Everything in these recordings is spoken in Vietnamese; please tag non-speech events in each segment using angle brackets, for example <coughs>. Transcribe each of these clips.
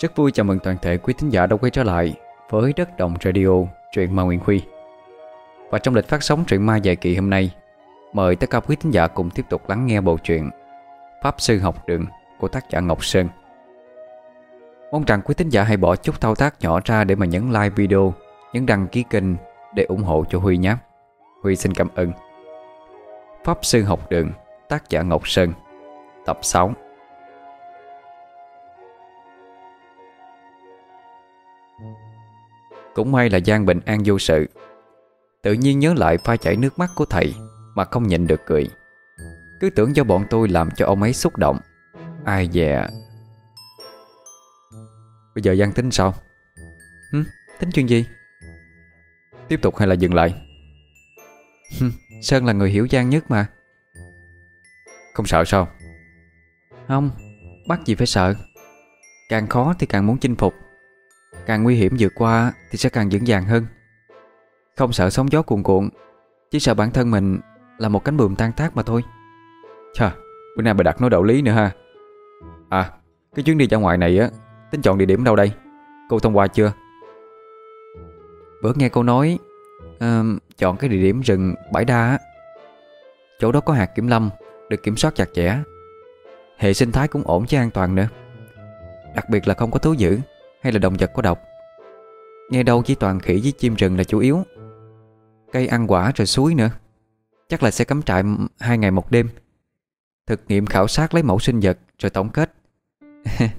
Rất vui chào mừng toàn thể quý thính giả đã quay trở lại với Đất Đồng Radio, truyện ma Nguyễn Huy. Và trong lịch phát sóng truyện ma dài kỳ hôm nay, mời tất cả quý thính giả cùng tiếp tục lắng nghe bộ truyện Pháp Sư Học Đường của tác giả Ngọc Sơn. Mong rằng quý thính giả hãy bỏ chút thao tác nhỏ ra để mà nhấn like video, nhấn đăng ký kênh để ủng hộ cho Huy nhé. Huy xin cảm ơn. Pháp Sư Học Đường, tác giả Ngọc Sơn, tập 6. Cũng may là Giang bình an vô sự. Tự nhiên nhớ lại pha chảy nước mắt của thầy Mà không nhịn được cười. Cứ tưởng do bọn tôi làm cho ông ấy xúc động. Ai dè. Bây giờ Giang tính sao? Hứ, Tính chuyện gì? Tiếp tục hay là dừng lại? Sơn là người hiểu Giang nhất mà. Không sợ sao? Không. Bắt gì phải sợ? Càng khó thì càng muốn chinh phục. Càng nguy hiểm vượt qua Thì sẽ càng vững vàng hơn. Không sợ sóng gió cuồn cuộn Chỉ sợ bản thân mình là một cánh buồm tan tác mà thôi. Chà Bữa nay bà đặt nói đạo lý nữa ha. À Cái chuyến đi ra ngoài này á Tính chọn địa điểm đâu đây? Cô thông qua chưa? Bữa nghe cô nói uh, Chọn cái địa điểm rừng bãi đa á. Chỗ đó có hạt kiểm lâm Được kiểm soát chặt chẽ. Hệ sinh thái cũng ổn chứ an toàn nữa. Đặc biệt là không có thú dữ hay là động vật có độc? Nghe đâu chỉ toàn khỉ với chim rừng là chủ yếu. Cây ăn quả rồi suối nữa. Chắc là sẽ cắm trại hai ngày một đêm. Thực nghiệm khảo sát lấy mẫu sinh vật Rồi tổng kết. <laughs>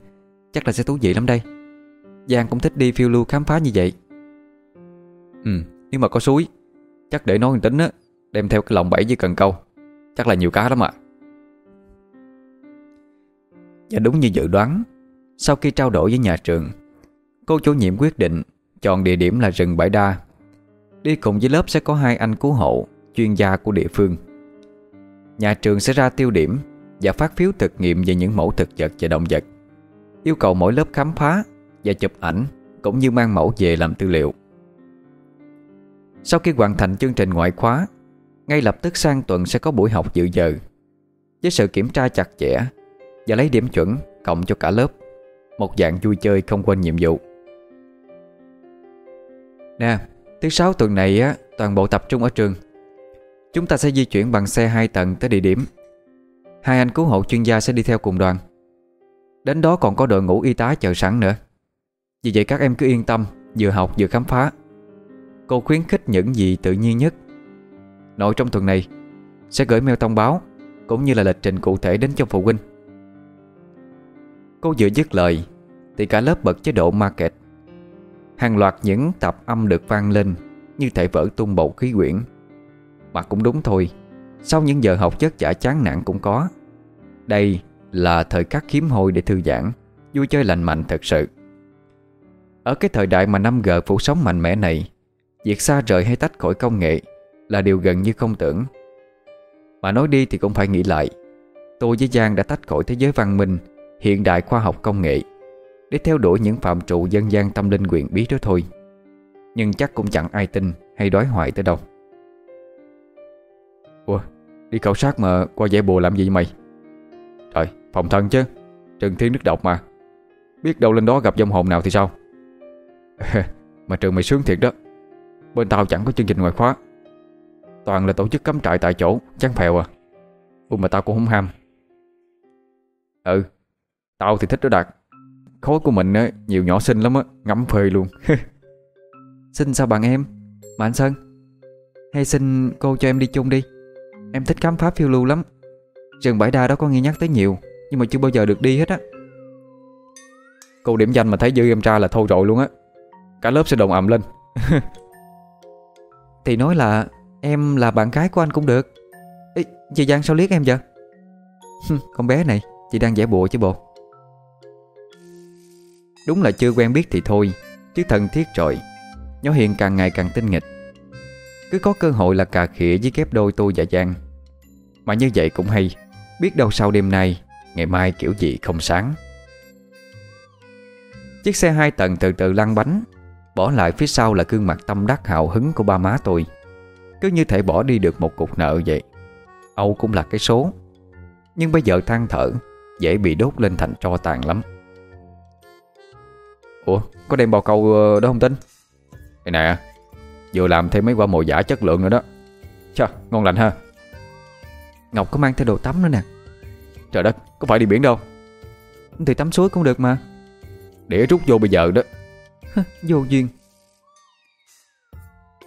Chắc là sẽ thú vị lắm đây. Giang cũng thích đi phiêu lưu khám phá như vậy. Ừ Nếu mà có suối Chắc để nói tính á Đem theo cái lồng bẫy với cần câu. Chắc là nhiều cá lắm ạ. Và đúng như dự đoán Sau khi trao đổi với nhà trường Cô chủ nhiệm quyết định chọn địa điểm là rừng Bãi Đa. Đi cùng với lớp sẽ có hai anh cứu hộ, Chuyên gia của địa phương. Nhà trường sẽ ra tiêu điểm Và phát phiếu thực nghiệm về những mẫu thực vật và động vật. Yêu cầu mỗi lớp khám phá Và chụp ảnh Cũng như mang mẫu về làm tư liệu. Sau khi hoàn thành chương trình ngoại khóa, Ngay lập tức sang tuần sẽ có buổi học dự giờ. Với sự kiểm tra chặt chẽ Và lấy điểm chuẩn cộng cho cả lớp, Một dạng vui chơi không quên nhiệm vụ. Nè, thứ sáu tuần này á toàn bộ tập trung ở trường. Chúng ta sẽ di chuyển bằng xe hai tầng tới địa điểm. Hai anh cứu hộ chuyên gia sẽ đi theo cùng đoàn. Đến đó còn có đội ngũ y tá chờ sẵn nữa. Vì vậy các em cứ yên tâm, vừa học vừa khám phá. Cô khuyến khích những gì tự nhiên nhất. Nội trong tuần này sẽ gửi mail thông báo cũng như là lịch trình cụ thể đến cho phụ huynh. Cô vừa dứt lời thì cả lớp bật chế độ market Hàng loạt những tập âm được vang lên Như thể vỡ tung bầu khí quyển. Mà cũng đúng thôi, Sau những giờ học chất chả chán nản cũng có. Đây là thời khắc hiếm hoi để thư giãn, Vui chơi lành mạnh thật sự. Ở cái thời đại mà 5G phủ sóng mạnh mẽ này, Việc xa rời hay tách khỏi công nghệ Là điều gần như không tưởng. Mà nói đi thì cũng phải nghĩ lại, Tôi với Giang đã tách khỏi thế giới văn minh, Hiện đại khoa học công nghệ để theo đuổi những phạm trụ dân gian tâm linh quyền bí đó thôi. Nhưng chắc cũng chẳng ai tin Hay đói hoài tới đâu. Ủa, Đi khảo sát mà qua giải bùa làm gì mày? Trời, phòng thân chứ Trường thiên nước độc mà. Biết đâu lên đó gặp dông hồn nào thì sao? <laughs> Mà trường mày sướng thiệt đó. Bên tao chẳng có chương trình ngoại khóa. Toàn là tổ chức cắm trại tại chỗ, Chán phèo à. Ủa mà tao cũng không ham. Ừ Tao thì thích đó Đạt. Khối của mình á, nhiều nhỏ xinh lắm á Ngắm phê luôn. <laughs> Xinh sao bạn em? Mà anh Sơn? Hay xin cô cho em đi chung đi. Em thích khám phá phiêu lưu lắm. Rừng bãi đa đó có nghe nhắc tới nhiều Nhưng mà chưa bao giờ được đi hết á. Cô điểm danh mà thấy dư em tra là thôi rồi luôn á. Cả lớp sẽ đồng ầm lên. <laughs> Thì nói là Em là bạn gái của anh cũng được. Ê, Chị Giang sao liếc em vậy? <laughs> Con bé này Chị đang giả bộ chứ bộ. Đúng là chưa quen biết thì thôi, Chứ thân thiết rồi. Nhỏ Hiền càng ngày càng tinh nghịch. Cứ có cơ hội là cà khịa với kép đôi tôi và Giang. Mà như vậy cũng hay, Biết đâu sau đêm nay, Ngày mai kiểu gì không sáng. Chiếc xe hai tầng từ từ lăn bánh, Bỏ lại phía sau là gương mặt tâm đắc hào hứng của ba má tôi. Cứ như thể bỏ đi được một cục nợ vậy. Âu cũng là cái số. Nhưng bây giờ than thở, Dễ bị đốt lên thành tro tàn lắm. Ủa có đem bò câu ờ, đó không tính Cái nè Vừa làm thêm mấy quả mồi giả chất lượng nữa đó. Chà ngon lành ha. Ngọc có mang theo đồ tắm nữa nè. Trời đất có phải đi biển đâu? Thì tắm suối cũng được mà. Để rút vô bây giờ đó. Vô duyên.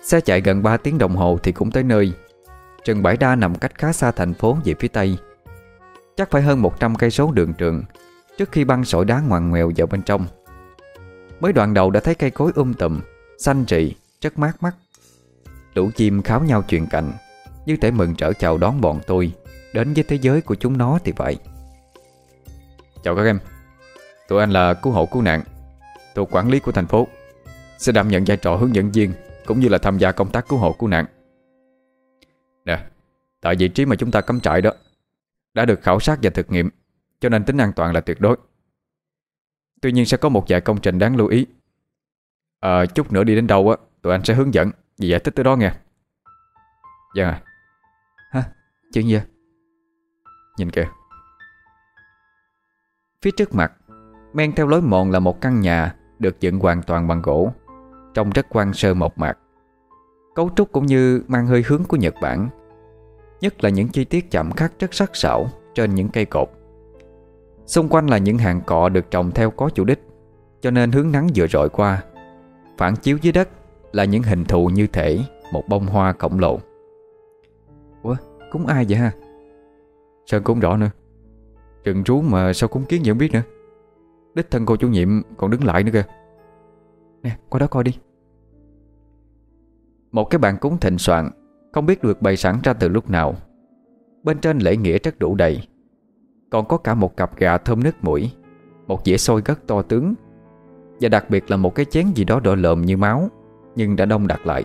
Xe chạy gần 3 tiếng đồng hồ thì cũng tới nơi. Trần Bãi Đa nằm cách khá xa thành phố về phía tây. Chắc phải hơn 100 cây số đường trường Trước khi băng sỏi đá ngoằn ngoèo vào bên trong Mới đoạn đầu đã thấy cây cối um tùm Xanh rị, rất mát mắt. Lũ chim kháo nhau chuyện cạnh Như thể mừng trở chào đón bọn tôi Đến với thế giới của chúng nó thì vậy. Chào các em Tụi anh là cứu hộ cứu nạn Thuộc quản lý của thành phố. Sẽ đảm nhận vai trò hướng dẫn viên Cũng như là tham gia công tác cứu hộ cứu nạn. Nè Tại vị trí mà chúng ta cắm trại đó Đã được khảo sát và thực nghiệm Cho nên tính an toàn là tuyệt đối. Tuy nhiên sẽ có một vài công trình đáng lưu ý. À, Chút nữa đi đến đâu á Tụi anh sẽ hướng dẫn Vì giải thích tới đó nghe. Dạ. À Hả? Chuyện gì Nhìn kìa. Phía trước mặt Men theo lối mòn là một căn nhà Được dựng hoàn toàn bằng gỗ Trông rất quan sơ mộc mạc. Cấu trúc cũng như mang hơi hướng của Nhật Bản Nhất là những chi tiết chạm khắc rất sắc sảo Trên những cây cột Xung quanh là những hàng cọ được trồng theo có chủ đích, Cho nên hướng nắng vừa rọi qua. Phản chiếu dưới đất Là những hình thù như thể Một bông hoa khổng lồ. Ủa, cúng ai vậy ha? Sơn cũng rõ nữa. Trừng rú mà sao cúng kiến gì không biết nữa? Đích thân cô chủ nhiệm còn đứng lại nữa kìa. Nè, qua đó coi đi. Một cái bàn cúng thịnh soạn, Không biết được bày sẵn ra từ lúc nào. Bên trên lễ nghĩa rất đủ đầy. Còn có cả một cặp gà thơm nước mũi Một dĩa xôi rất to tướng Và đặc biệt là một cái chén gì đó đỏ lợm như máu Nhưng đã đông đặt lại.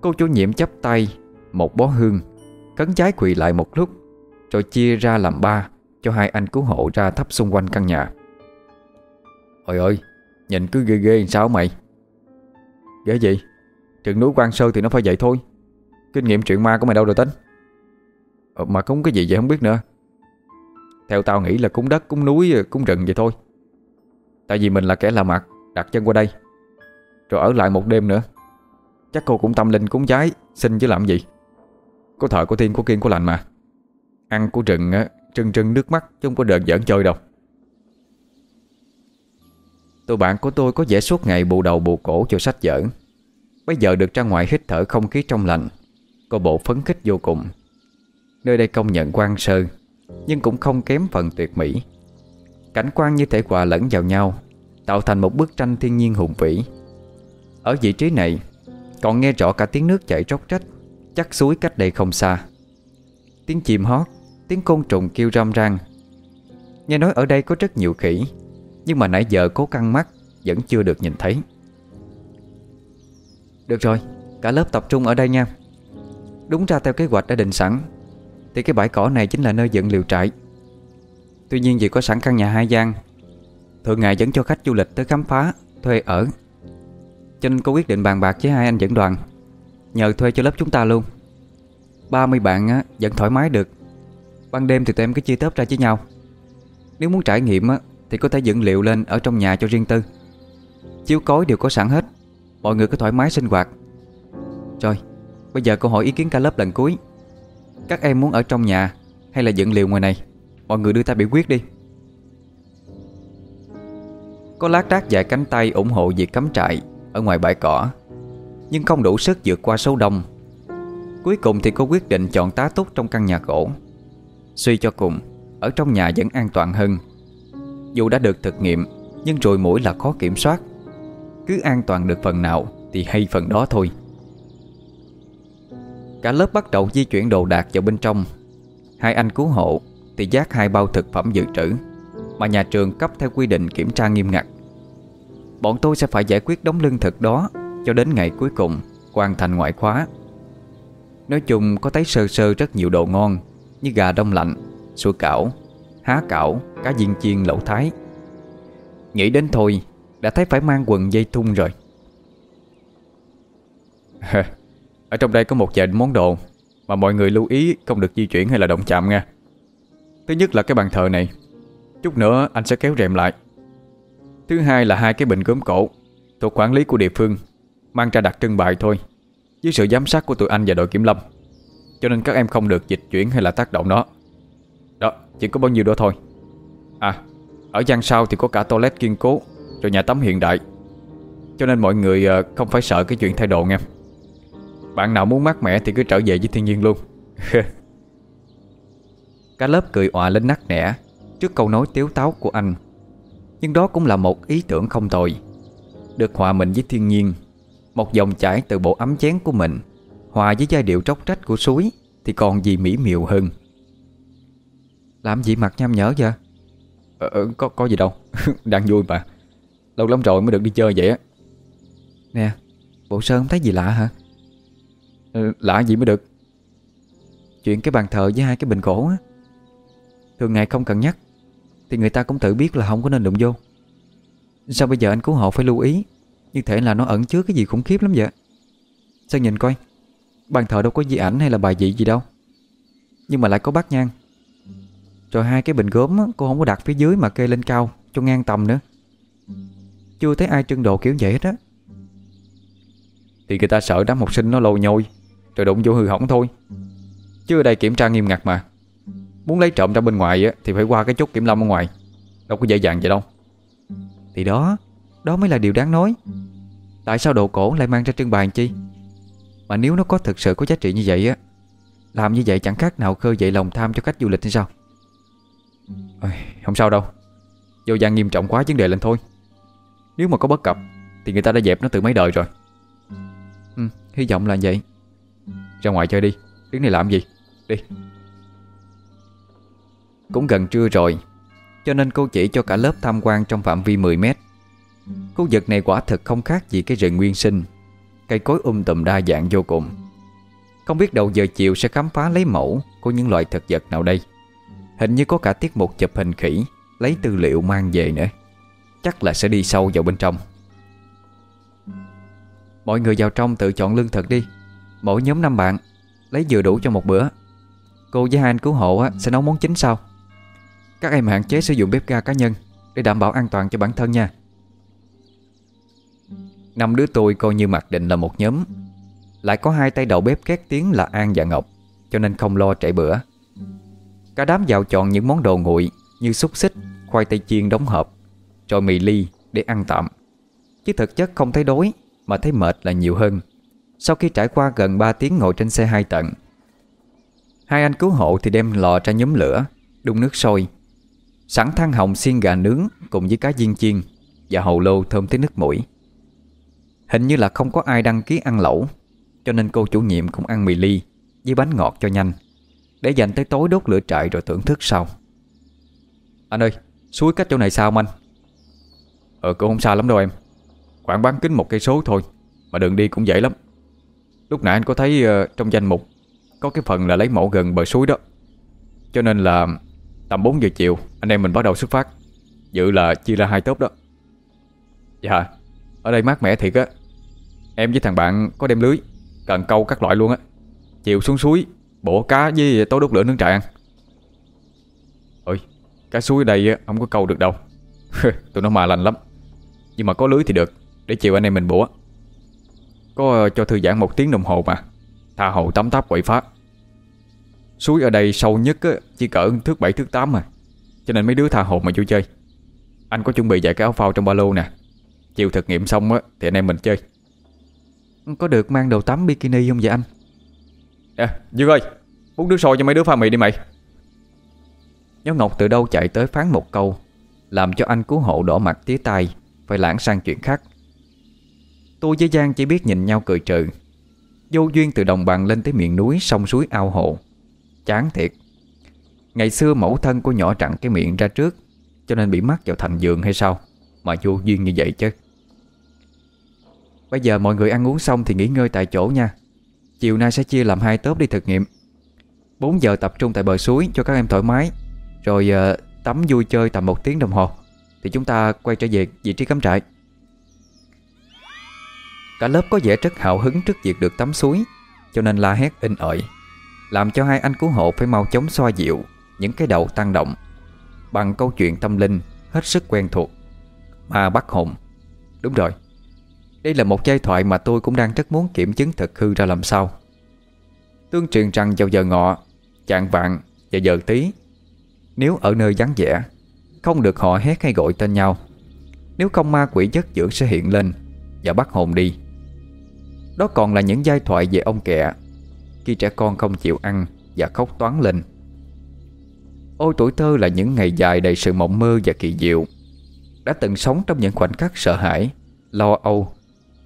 Cô chủ nhiệm chắp tay Một bó hương Cấn trái quỳ lại một lúc Rồi chia ra làm ba Cho hai anh cứu hộ ra thắp xung quanh căn nhà. Ôi ơi Nhìn cứ ghê ghê sao mày? Ghê gì? Trường núi quan sơ thì nó phải vậy thôi. Kinh nghiệm chuyện ma của mày đâu rồi tính? Ờ, Mà cúng cái gì vậy không biết nữa. Theo tao nghĩ là cúng đất, cúng núi, cúng rừng vậy thôi. Tại vì mình là kẻ lạ mặt Đặt chân qua đây. Rồi ở lại một đêm nữa. Chắc cô cũng tâm linh cúng trái Xin chứ làm gì. Có thợ có tiên có kiên có lành mà. Ăn của rừng Trưng trưng nước mắt chứ không có đợt giỡn chơi đâu. Tụi bạn của tôi có vẻ suốt ngày bù đầu bù cổ cho sách vở. Bây giờ được ra ngoài hít thở không khí trong lành Có bộ phấn khích vô cùng. Nơi đây công nhận quan sơ. Nhưng cũng không kém phần tuyệt mỹ. Cảnh quan như thể hòa lẫn vào nhau, Tạo thành một bức tranh thiên nhiên hùng vĩ. Ở vị trí này, Còn nghe rõ cả tiếng nước chảy róc rách, Chắc suối cách đây không xa. Tiếng chim hót, Tiếng côn trùng kêu râm ran Nghe nói ở đây có rất nhiều khỉ, Nhưng mà nãy giờ cố căng mắt, Vẫn chưa được nhìn thấy. Được rồi, Cả lớp tập trung ở đây nha. Đúng ra theo kế hoạch đã định sẵn thì cái bãi cỏ này chính là nơi dựng liều trại. Tuy nhiên vì có sẵn căn nhà hai gian Thường ngày vẫn cho khách du lịch tới khám phá Thuê ở. Cho nên cô quyết định bàn bạc với hai anh dẫn đoàn Nhờ thuê cho lớp chúng ta luôn. 30 bạn á, vẫn thoải mái được. Ban đêm thì tụi em cứ chia tớp ra với nhau. Nếu muốn trải nghiệm á, Thì có thể dựng liệu lên ở trong nhà cho riêng tư. Chiếu cối đều có sẵn hết Mọi người cứ thoải mái sinh hoạt. Rồi Bây giờ cô hỏi ý kiến cả lớp lần cuối. Các em muốn ở trong nhà Hay là dựng liều ngoài này? Mọi người đưa ta biểu quyết đi. Có lát đác dài cánh tay ủng hộ việc cắm trại Ở ngoài bãi cỏ, Nhưng không đủ sức vượt qua số đông. Cuối cùng thì cô quyết định chọn tá túc trong căn nhà gỗ Suy cho cùng, Ở trong nhà vẫn an toàn hơn. Dù đã được thực nghiệm, Nhưng rồi mũi là khó kiểm soát. Cứ an toàn được phần nào Thì hay phần đó thôi. Cả lớp bắt đầu di chuyển đồ đạc vào bên trong. Hai anh cứu hộ Thì giác hai bao thực phẩm dự trữ Mà nhà trường cấp theo quy định kiểm tra nghiêm ngặt. Bọn tôi sẽ phải giải quyết đống lương thực đó Cho đến ngày cuối cùng Hoàn thành ngoại khóa. Nói chung có thấy sơ sơ rất nhiều đồ ngon Như gà đông lạnh, sủi cảo, há cảo, cá viên chiên lẩu thái. Nghĩ đến thôi Đã thấy phải mang quần dây thun rồi. <laughs> Ở trong đây có một vài món đồ Mà mọi người lưu ý không được di chuyển hay là động chạm nha. Thứ nhất là cái bàn thờ này. Chút nữa anh sẽ kéo rèm lại. Thứ hai là hai cái bình gốm cổ Thuộc quản lý của địa phương Mang ra đặt trưng bày thôi Dưới sự giám sát của tụi anh và đội kiểm lâm. Cho nên các em không được dịch chuyển hay là tác động nó. Đó, chỉ có bao nhiêu đó thôi. À, ở gian sau thì có cả toilet kiên cố Rồi nhà tắm hiện đại. Cho nên mọi người ờ, không phải sợ cái chuyện thay đồ nha. Bạn nào muốn mát mẻ thì cứ trở về với thiên nhiên luôn. <laughs> Cả lớp cười ọa lên nắc nẻ Trước câu nói tiếu táo của anh. Nhưng đó cũng là một ý tưởng không tồi. Được hòa mình với thiên nhiên Một dòng chảy từ bộ ấm chén của mình Hòa với giai điệu tróc trách của suối Thì còn gì mỹ miều hơn. Làm gì mặt nham nhở vậy? Ờ, ờ, có, có gì đâu. <laughs> Đang vui mà. Lâu lắm rồi mới được đi chơi vậy á. Nè Bộ Sơn không thấy gì lạ hả? ừ, Ừ, lạ gì mới được. Chuyện cái bàn thờ với hai cái bình cổ á. Thường ngày không cần nhắc Thì người ta cũng tự biết là không có nên đụng vô. Sao bây giờ anh cứu hộ phải lưu ý? Như thể là nó ẩn chứa cái gì khủng khiếp lắm vậy? Sao nhìn coi Bàn thờ đâu có di ảnh hay là bài dị gì đâu. Nhưng mà lại có bát nhang. Rồi hai cái bình gốm á, Cô không có đặt phía dưới mà kê lên cao Cho ngang tầm nữa. Chưa thấy ai trưng đồ kiểu vậy hết á. Thì người ta sợ đám học sinh nó lồ nhôi. Rồi đụng vô hư hỏng thôi. Chứ ở đây kiểm tra nghiêm ngặt mà. Muốn lấy trộm ra bên ngoài á, Thì phải qua cái chốt kiểm lâm ở ngoài. Đâu có dễ dàng vậy đâu. Thì đó Đó mới là điều đáng nói. Tại sao đồ cổ lại mang ra trưng bày chi? Mà nếu nó có thực sự có giá trị như vậy á Làm như vậy chẳng khác nào khơi dậy lòng tham cho khách du lịch hay sao? Ôi, Không sao đâu. Vô gian nghiêm trọng quá vấn đề lên thôi. Nếu mà có bất cập Thì người ta đã dẹp nó từ mấy đời rồi. Ừ, hy vọng là vậy ra ngoài chơi đi. Đứng này làm gì? Đi. Cũng gần trưa rồi, Cho nên cô chỉ cho cả lớp tham quan trong phạm vi 10 mét. Khu vực này quả thực không khác gì cái rừng nguyên sinh. Cây cối um tùm đa dạng vô cùng. Không biết đầu giờ chiều sẽ khám phá lấy mẫu Của những loại thực vật nào đây. Hình như có cả tiết mục chụp hình khỉ, Lấy tư liệu mang về nữa. Chắc là sẽ đi sâu vào bên trong. Mọi người vào trong tự chọn lương thực đi. Mỗi nhóm 5 bạn Lấy vừa đủ cho một bữa. Cô với hai anh cứu hộ sẽ nấu món chính sau. Các em hạn chế sử dụng bếp ga cá nhân Để đảm bảo an toàn cho bản thân nha. Năm đứa tôi coi như mặc định là một nhóm. Lại có hai tay đầu bếp két tiếng là An và Ngọc Cho nên không lo trễ bữa. Cả đám vào chọn những món đồ nguội Như xúc xích, khoai tây chiên đóng hộp Rồi mì ly để ăn tạm. Chứ thực chất không thấy đói Mà thấy mệt là nhiều hơn. Sau khi trải qua gần 3 tiếng ngồi trên xe hai tầng, Hai anh cứu hộ thì đem lò ra nhóm lửa, Đun nước sôi, Sẵn than hồng xiên gà nướng Cùng với cá viên chiên Và hầu lô thơm tới nước mũi. Hình như là không có ai đăng ký ăn lẩu, Cho nên cô chủ nhiệm cũng ăn mì ly Với bánh ngọt cho nhanh, Để dành tới tối đốt lửa trại rồi thưởng thức sau. Anh ơi, Suối cách chỗ này sao anh? Ờ cũng không xa lắm đâu em. Khoảng bán kính một cây số thôi, Mà đường đi cũng dễ lắm. Lúc nãy anh có thấy uh, trong danh mục Có cái phần là lấy mẫu gần bờ suối đó. Cho nên là Tầm 4 giờ chiều Anh em mình bắt đầu xuất phát Dự là chia ra hai tốp đó. Dạ. Ở đây mát mẻ thiệt á. Em với thằng bạn có đem lưới Cần câu các loại luôn á. Chiều xuống suối Bổ cá với tối đốt lửa nướng trại ăn. Ôi Cá suối ở đây không có câu được đâu. <laughs> Tụi nó mà lành lắm. Nhưng mà có lưới thì được Để chiều anh em mình bổ có cho thư giãn một tiếng đồng hồ mà. Tha hồ tắm táp quậy phá. Suối ở đây sâu nhất á, Chỉ cỡ thước 7 thước 8 mà. Cho nên mấy đứa tha hồ mà vui chơi. Anh có chuẩn bị vài cái áo phao trong ba lô nè. Chiều thực nghiệm xong á Thì anh em mình chơi. Có được mang đồ tắm bikini không vậy anh? À Dương ơi Uống nước sôi cho mấy đứa pha mì đi mày. Nhó Ngọc từ đâu chạy tới phán một câu Làm cho anh cứu hộ đỏ mặt tía tai Phải lãng sang chuyện khác Tôi với Giang chỉ biết nhìn nhau cười trừ. Vô duyên từ đồng bằng lên tới miền núi Sông suối ao hồ. Chán thiệt. Ngày xưa mẫu thân của nhỏ chặn cái miệng ra trước Cho nên bị mắc vào thành giường hay sao? Mà vô duyên như vậy chứ. Bây giờ mọi người ăn uống xong Thì nghỉ ngơi tại chỗ nha. Chiều nay sẽ chia làm hai tốp đi thực nghiệm. 4 giờ tập trung tại bờ suối cho các em thoải mái. Rồi uh, tắm vui chơi tầm một tiếng đồng hồ. Thì chúng ta quay trở về vị trí cắm trại. Cả lớp có vẻ rất hào hứng trước việc được tắm suối, Cho nên la hét in ỏi, Làm cho hai anh cứu hộ phải mau chóng xoa dịu Những cái đầu tăng động. Bằng câu chuyện tâm linh, hết sức quen thuộc. Ma bắt hồn. Đúng rồi. Đây là một giai thoại mà tôi cũng đang rất muốn kiểm chứng thực hư ra làm sao. Tương truyền rằng vào giờ ngọ, Chạng vạn và giờ tí Nếu ở nơi vắng vẻ, Không được họ hét hay gọi tên nhau. Nếu không ma quỷ chất dưỡng sẽ hiện lên Và bắt hồn đi. Đó còn là những giai thoại về ông kẹ Khi trẻ con không chịu ăn Và khóc toán lên. Ôi tuổi thơ là những ngày dài đầy sự mộng mơ và kỳ diệu. Đã từng sống trong những khoảnh khắc sợ hãi, Lo âu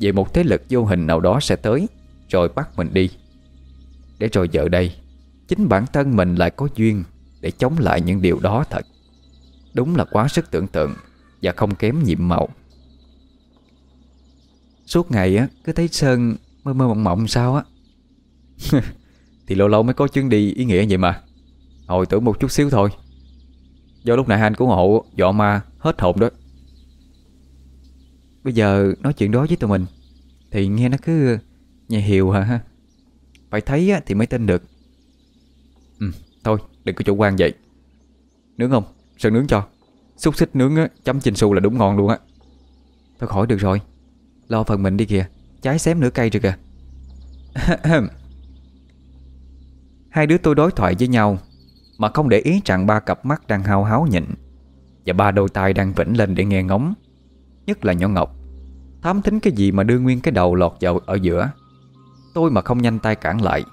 Về một thế lực vô hình nào đó sẽ tới, Rồi bắt mình đi. Để rồi giờ đây, Chính bản thân mình lại có duyên Để chống lại những điều đó thật. Đúng là quá sức tưởng tượng Và không kém nhiệm màu. Suốt ngày á, cứ thấy Sơn mơ mơ mộng mộng sao á? <laughs> Thì lâu lâu mới có chuyến đi ý nghĩa vậy mà. Hồi tưởng một chút xíu thôi. Do lúc nãy anh cứu hộ dọ ma hết hồn đó. Bây giờ nói chuyện đó với tụi mình Thì nghe nó cứ nhẹ hiệu hả? Ha Phải thấy thì mới tin được. Ừ thôi đừng có chủ quan vậy. Nướng không? Sơn nướng cho? Xúc xích nướng á, chấm chinh su là đúng ngon luôn á. Thôi khỏi được rồi. Lo phần mình đi kìa. Trái xém nửa cây rồi kìa. <coughs> Hai đứa tôi đối thoại với nhau Mà không để ý rằng ba cặp mắt đang hao háo nhịn Và ba đôi tai đang vĩnh lên để nghe ngóng. Nhất là nhỏ Ngọc Thám thính cái gì mà đưa nguyên cái đầu lọt vào ở giữa. Tôi mà không nhanh tay cản lại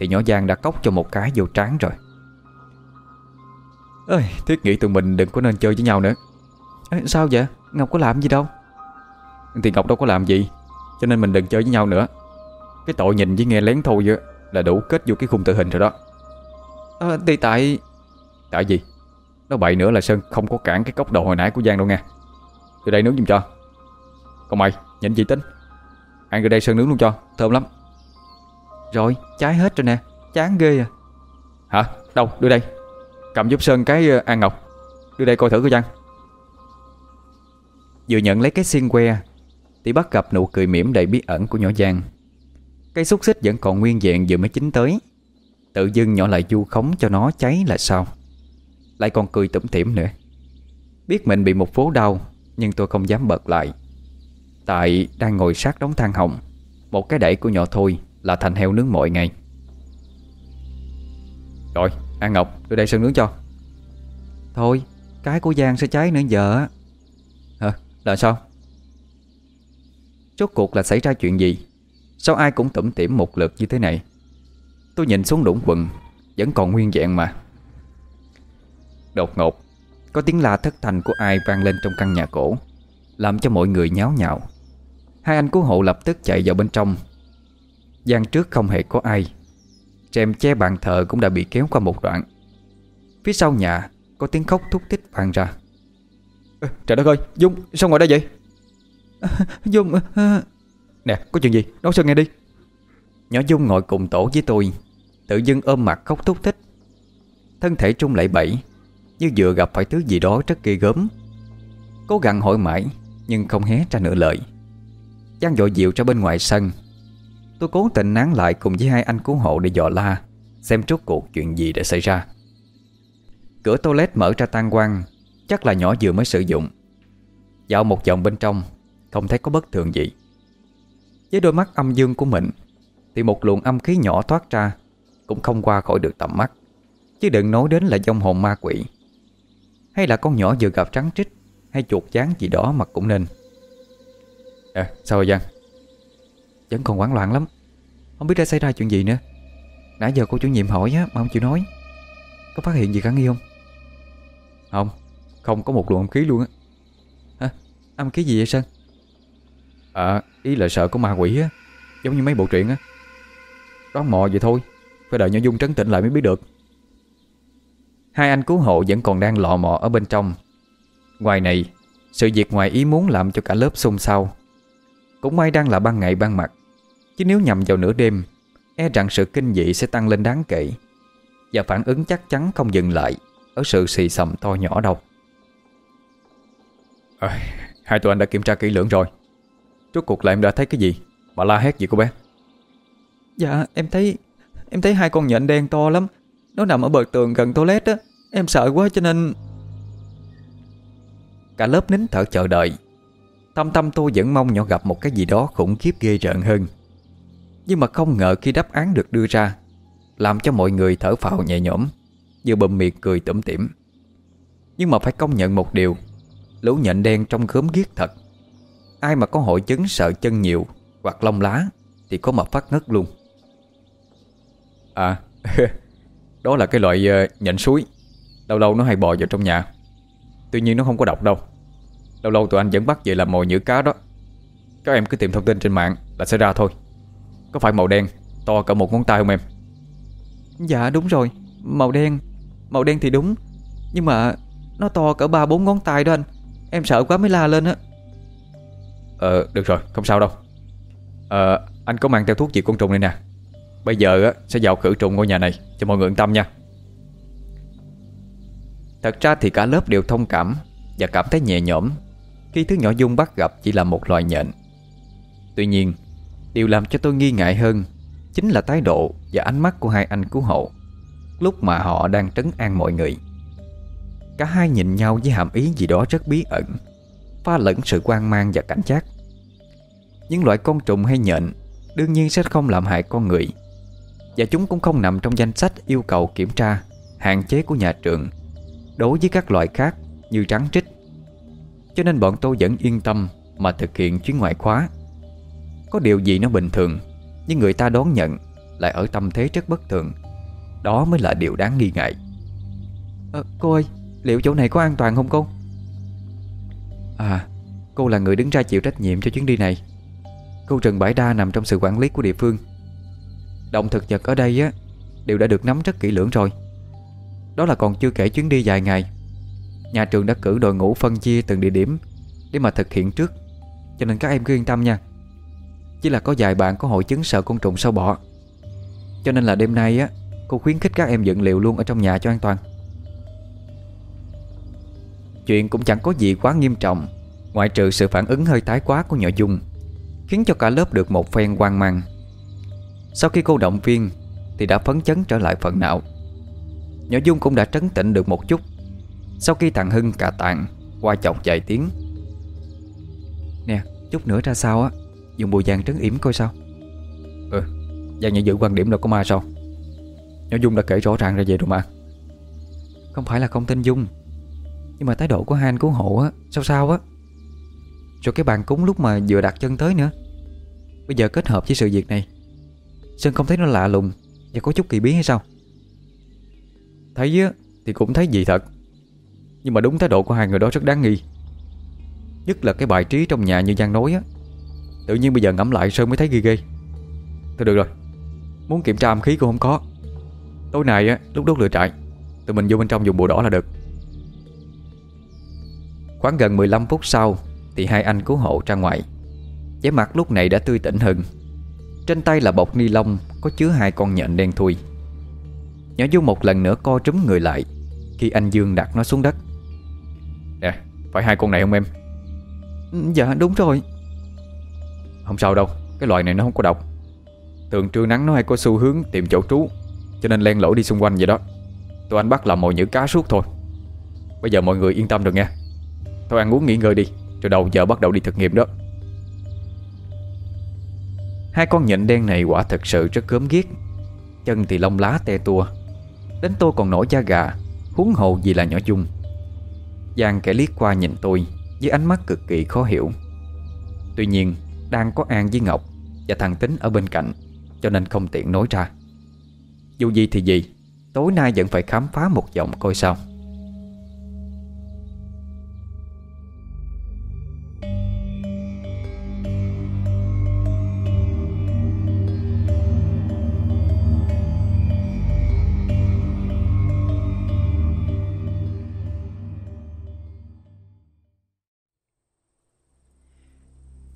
Thì nhỏ Giang đã cốc cho một cái vô trán rồi. Ơi, thiết nghĩ tụi mình đừng có nên chơi với nhau nữa. Ê, Sao vậy? Ngọc có làm gì đâu? Thì Ngọc đâu có làm gì. Cho nên mình đừng chơi với nhau nữa. Cái tội nhìn với nghe lén thôi á Là đủ kết vô cái khung tự hình rồi đó. À, Thì tại Tại gì? Nó bậy nữa là Sơn không có cản cái cốc đầu hồi nãy của Giang đâu nha Từ đây nướng giùm cho. Còn mày, nhìn gì tính? Ăn từ đây Sơn nướng luôn cho, thơm lắm. Rồi, cháy hết rồi nè Chán ghê à. Hả? Đâu? Đưa đây. Cầm giúp Sơn cái An Ngọc. Đưa đây coi thử coi Giang. Vừa nhận lấy cái xiên que thì bắt gặp nụ cười mỉm đầy bí ẩn của nhỏ Giang. Cây xúc xích vẫn còn nguyên vẹn vừa mới chín tới. Tự dưng nhỏ lại du khống cho nó cháy là sao? Lại còn cười tủm tỉm nữa. Biết mình bị một phố đau, Nhưng tôi không dám bật lại. Tại đang ngồi sát đống than hồng, Một cái đẩy của nhỏ thôi Là thành heo nướng mọi ngày. Rồi An Ngọc đưa đây sơn nướng cho. Thôi, cái của Giang sẽ cháy nữa giờ Hả, là sao? Chốt cuộc là xảy ra chuyện gì? Sao ai cũng tủm tỉm một lượt như thế này? Tôi nhìn xuống đũng quần, Vẫn còn nguyên vẹn mà. Đột ngột, Có tiếng la thất thanh của ai vang lên trong căn nhà cổ, Làm cho mọi người nháo nhào Hai anh cứu hộ lập tức chạy vào bên trong. Gian trước không hề có ai. Rèm che bàn thờ cũng đã bị kéo qua một đoạn. Phía sau nhà, Có tiếng khóc thúc thích vang ra. Trời đất ơi, Dung, sao ngồi đây vậy? <laughs> Dung. Ờ, ờ. Nè, có chuyện gì? Nói Sơn nghe đi. Nhỏ Dung ngồi cùng tổ với tôi. Tự dưng ôm mặt khóc thúc thích. Thân thể trung lại bẫy, Như vừa gặp phải thứ gì đó rất ghê gớm. Cố gắng hỏi mãi, Nhưng không hé ra nửa lời. Giang dội dịu ra bên ngoài sân. Tôi cố tình nán lại cùng với hai anh cứu hộ để dò la, Xem trước cuộc chuyện gì đã xảy ra. Cửa toilet mở ra tan quang Chắc là nhỏ vừa mới sử dụng. Dạo một vòng bên trong không thấy có bất thường gì. Với đôi mắt âm dương của mình, Thì một luồng âm khí nhỏ thoát ra Cũng không qua khỏi được tầm mắt. Chứ đừng nói đến là dông hồn ma quỷ. Hay là con nhỏ vừa gặp trắng trích, Hay chuột chán gì đó mà cũng nên. À sao rồi Giang? Vẫn còn hoảng loạn lắm. Không biết đã xảy ra chuyện gì nữa. Nãy giờ cô chủ nhiệm hỏi á, mà không chịu nói. Có phát hiện gì khả nghi không? Không Không có một luồng âm khí luôn á. Hả? Âm khí gì vậy Sơn? À ý là sợ có ma quỷ á Giống như mấy bộ truyện á. Đoán mò vậy thôi Phải đợi nhỏ Dung trấn tĩnh lại mới biết được. Hai anh cứu hộ vẫn còn đang lọ mò ở bên trong. Ngoài này Sự việc ngoài ý muốn làm cho cả lớp xôn xao. Cũng may đang là ban ngày ban mặt Chứ nếu nhầm vào nửa đêm E rằng sự kinh dị sẽ tăng lên đáng kể. Và phản ứng chắc chắn không dừng lại Ở sự xì xầm to nhỏ đâu. À, Hai tụi anh đã kiểm tra kỹ lưỡng rồi. Rốt cuộc là em đã thấy cái gì? Mà la hét gì cô bé. Dạ em thấy Em thấy hai con nhện đen to lắm. Nó nằm ở bờ tường gần toilet á. Em sợ quá cho nên Cả lớp nín thở chờ đợi. Tâm tâm tôi vẫn mong nhỏ gặp một cái gì đó khủng khiếp ghê rợn hơn. Nhưng mà không ngờ khi đáp án được đưa ra Làm cho mọi người thở phào nhẹ nhõm Vừa bầm miệng cười tủm tỉm. Nhưng mà phải công nhận một điều Lũ nhện đen trong khóm ghiết thật Ai mà có hội chứng sợ chân nhiều Hoặc lông lá Thì có mập phát ngất luôn. À <laughs> Đó là cái loại ờ, nhện suối. Lâu lâu nó hay bò vào trong nhà. Tuy nhiên nó không có độc đâu. Lâu lâu tụi anh vẫn bắt về làm mồi nhử cá đó. Các em cứ tìm thông tin trên mạng là sẽ ra thôi. Có phải màu đen To cả một ngón tay không em? Dạ đúng rồi. Màu đen. Màu đen thì đúng. Nhưng mà nó to cỡ ba bốn ngón tay đó anh. Em sợ quá mới la lên á. Ờ được rồi không sao đâu. Ờ anh có mang theo thuốc diệt côn trùng này nè. Bây giờ á, sẽ vào khử trùng ngôi nhà này Cho mọi người yên tâm nha. Thật ra thì cả lớp đều thông cảm Và cảm thấy nhẹ nhõm Khi thứ nhỏ Dung bắt gặp chỉ là một loài nhện. Tuy nhiên Điều làm cho tôi nghi ngại hơn Chính là thái độ và ánh mắt của hai anh cứu hộ Lúc mà họ đang trấn an mọi người. Cả hai nhìn nhau với hàm ý gì đó rất bí ẩn. Pha lẫn sự quan mang và cảnh giác. Những loại côn trùng hay nhện Đương nhiên sẽ không làm hại con người Và chúng cũng không nằm trong danh sách yêu cầu kiểm tra Hạn chế của nhà trường Đối với các loại khác như trắng trích. Cho nên bọn tôi vẫn yên tâm Mà thực hiện chuyến ngoại khóa. Có điều gì nó bình thường Nhưng người ta đón nhận Lại ở tâm thế rất bất thường. Đó mới là điều đáng nghi ngại. À, Cô ơi Liệu chỗ này có an toàn không cô? À Cô là người đứng ra chịu trách nhiệm cho chuyến đi này. Khu Trần Bãi Đa nằm trong sự quản lý của địa phương. Động thực vật ở đây á, Đều đã được nắm rất kỹ lưỡng rồi. Đó là còn chưa kể chuyến đi dài ngày. Nhà trường đã cử đội ngũ phân chia từng địa điểm Để mà thực hiện trước. Cho nên các em cứ yên tâm nha. Chỉ là có vài bạn có hội chứng sợ côn trùng sâu bọ. Cho nên là đêm nay á, Cô khuyến khích các em dựng liệu luôn ở trong nhà cho an toàn. Chuyện cũng chẳng có gì quá nghiêm trọng. Ngoại trừ sự phản ứng hơi tái quá của nhỏ Dung, Khiến cho cả lớp được một phen hoang mang. Sau khi cô động viên, Thì đã phấn chấn trở lại phần nào. Nhỏ Dung cũng đã trấn tĩnh được một chút. Sau khi thằng Hưng cà tạng, Qua chọc vài tiếng. Nè, chút nữa ra sao á? Dùng bùi vàng trấn yểm coi sao. Ừ Giang nhận giữ quan điểm đâu có ma sao? Nhỏ Dung đã kể rõ ràng ra về rồi mà. Không phải là không tin Dung. Nhưng mà thái độ của hai anh cứu hộ á, Sao sao á? Rồi cái bàn cúng lúc mà vừa đặt chân tới nữa. Bây giờ kết hợp với sự việc này, Sơn không thấy nó lạ lùng Và có chút kỳ bí hay sao? Thấy á, Thì cũng thấy gì thật. Nhưng mà đúng thái độ của hai người đó rất đáng nghi. Nhất là cái bài trí trong nhà như Giang nói á. Tự nhiên bây giờ ngẫm lại Sơn mới thấy ghê ghê. Thôi được rồi, Muốn kiểm tra âm khí cũng không có. Tối nay á, lúc đốt lửa trại, Tụi mình vô bên trong dùng bùa đỏ là được. Khoảng gần 15 phút sau Thì hai anh cứu hộ ra ngoài. Vẻ mặt lúc này đã tươi tỉnh hơn. Trên tay là bọc ni lông Có chứa hai con nhện đen thui. Nhỏ Dung một lần nữa co trúm người lại Khi anh Dương đặt nó xuống đất. Nè phải hai con này không em? Dạ đúng rồi. Không sao đâu Cái loại này nó không có độc. Thường trưa nắng nó hay có xu hướng tìm chỗ trú Cho nên len lỏi đi xung quanh vậy đó. Tụi anh bắt làm mồi nhử cá suốt thôi. Bây giờ mọi người yên tâm được nha Thôi ăn uống nghỉ ngơi đi Rồi đầu giờ bắt đầu đi thực nghiệm đó. Hai con nhện đen này quả thật sự rất gớm ghiếc. Chân thì lông lá te tua, Đến tôi còn nổi da gà, Huống hồ gì là nhỏ dung. Giang kẻ liếc qua nhìn tôi Với ánh mắt cực kỳ khó hiểu. Tuy nhiên, đang có An với Ngọc Và thằng Tính ở bên cạnh, Cho nên không tiện nói ra. Dù gì thì gì, Tối nay vẫn phải khám phá một vòng coi sao.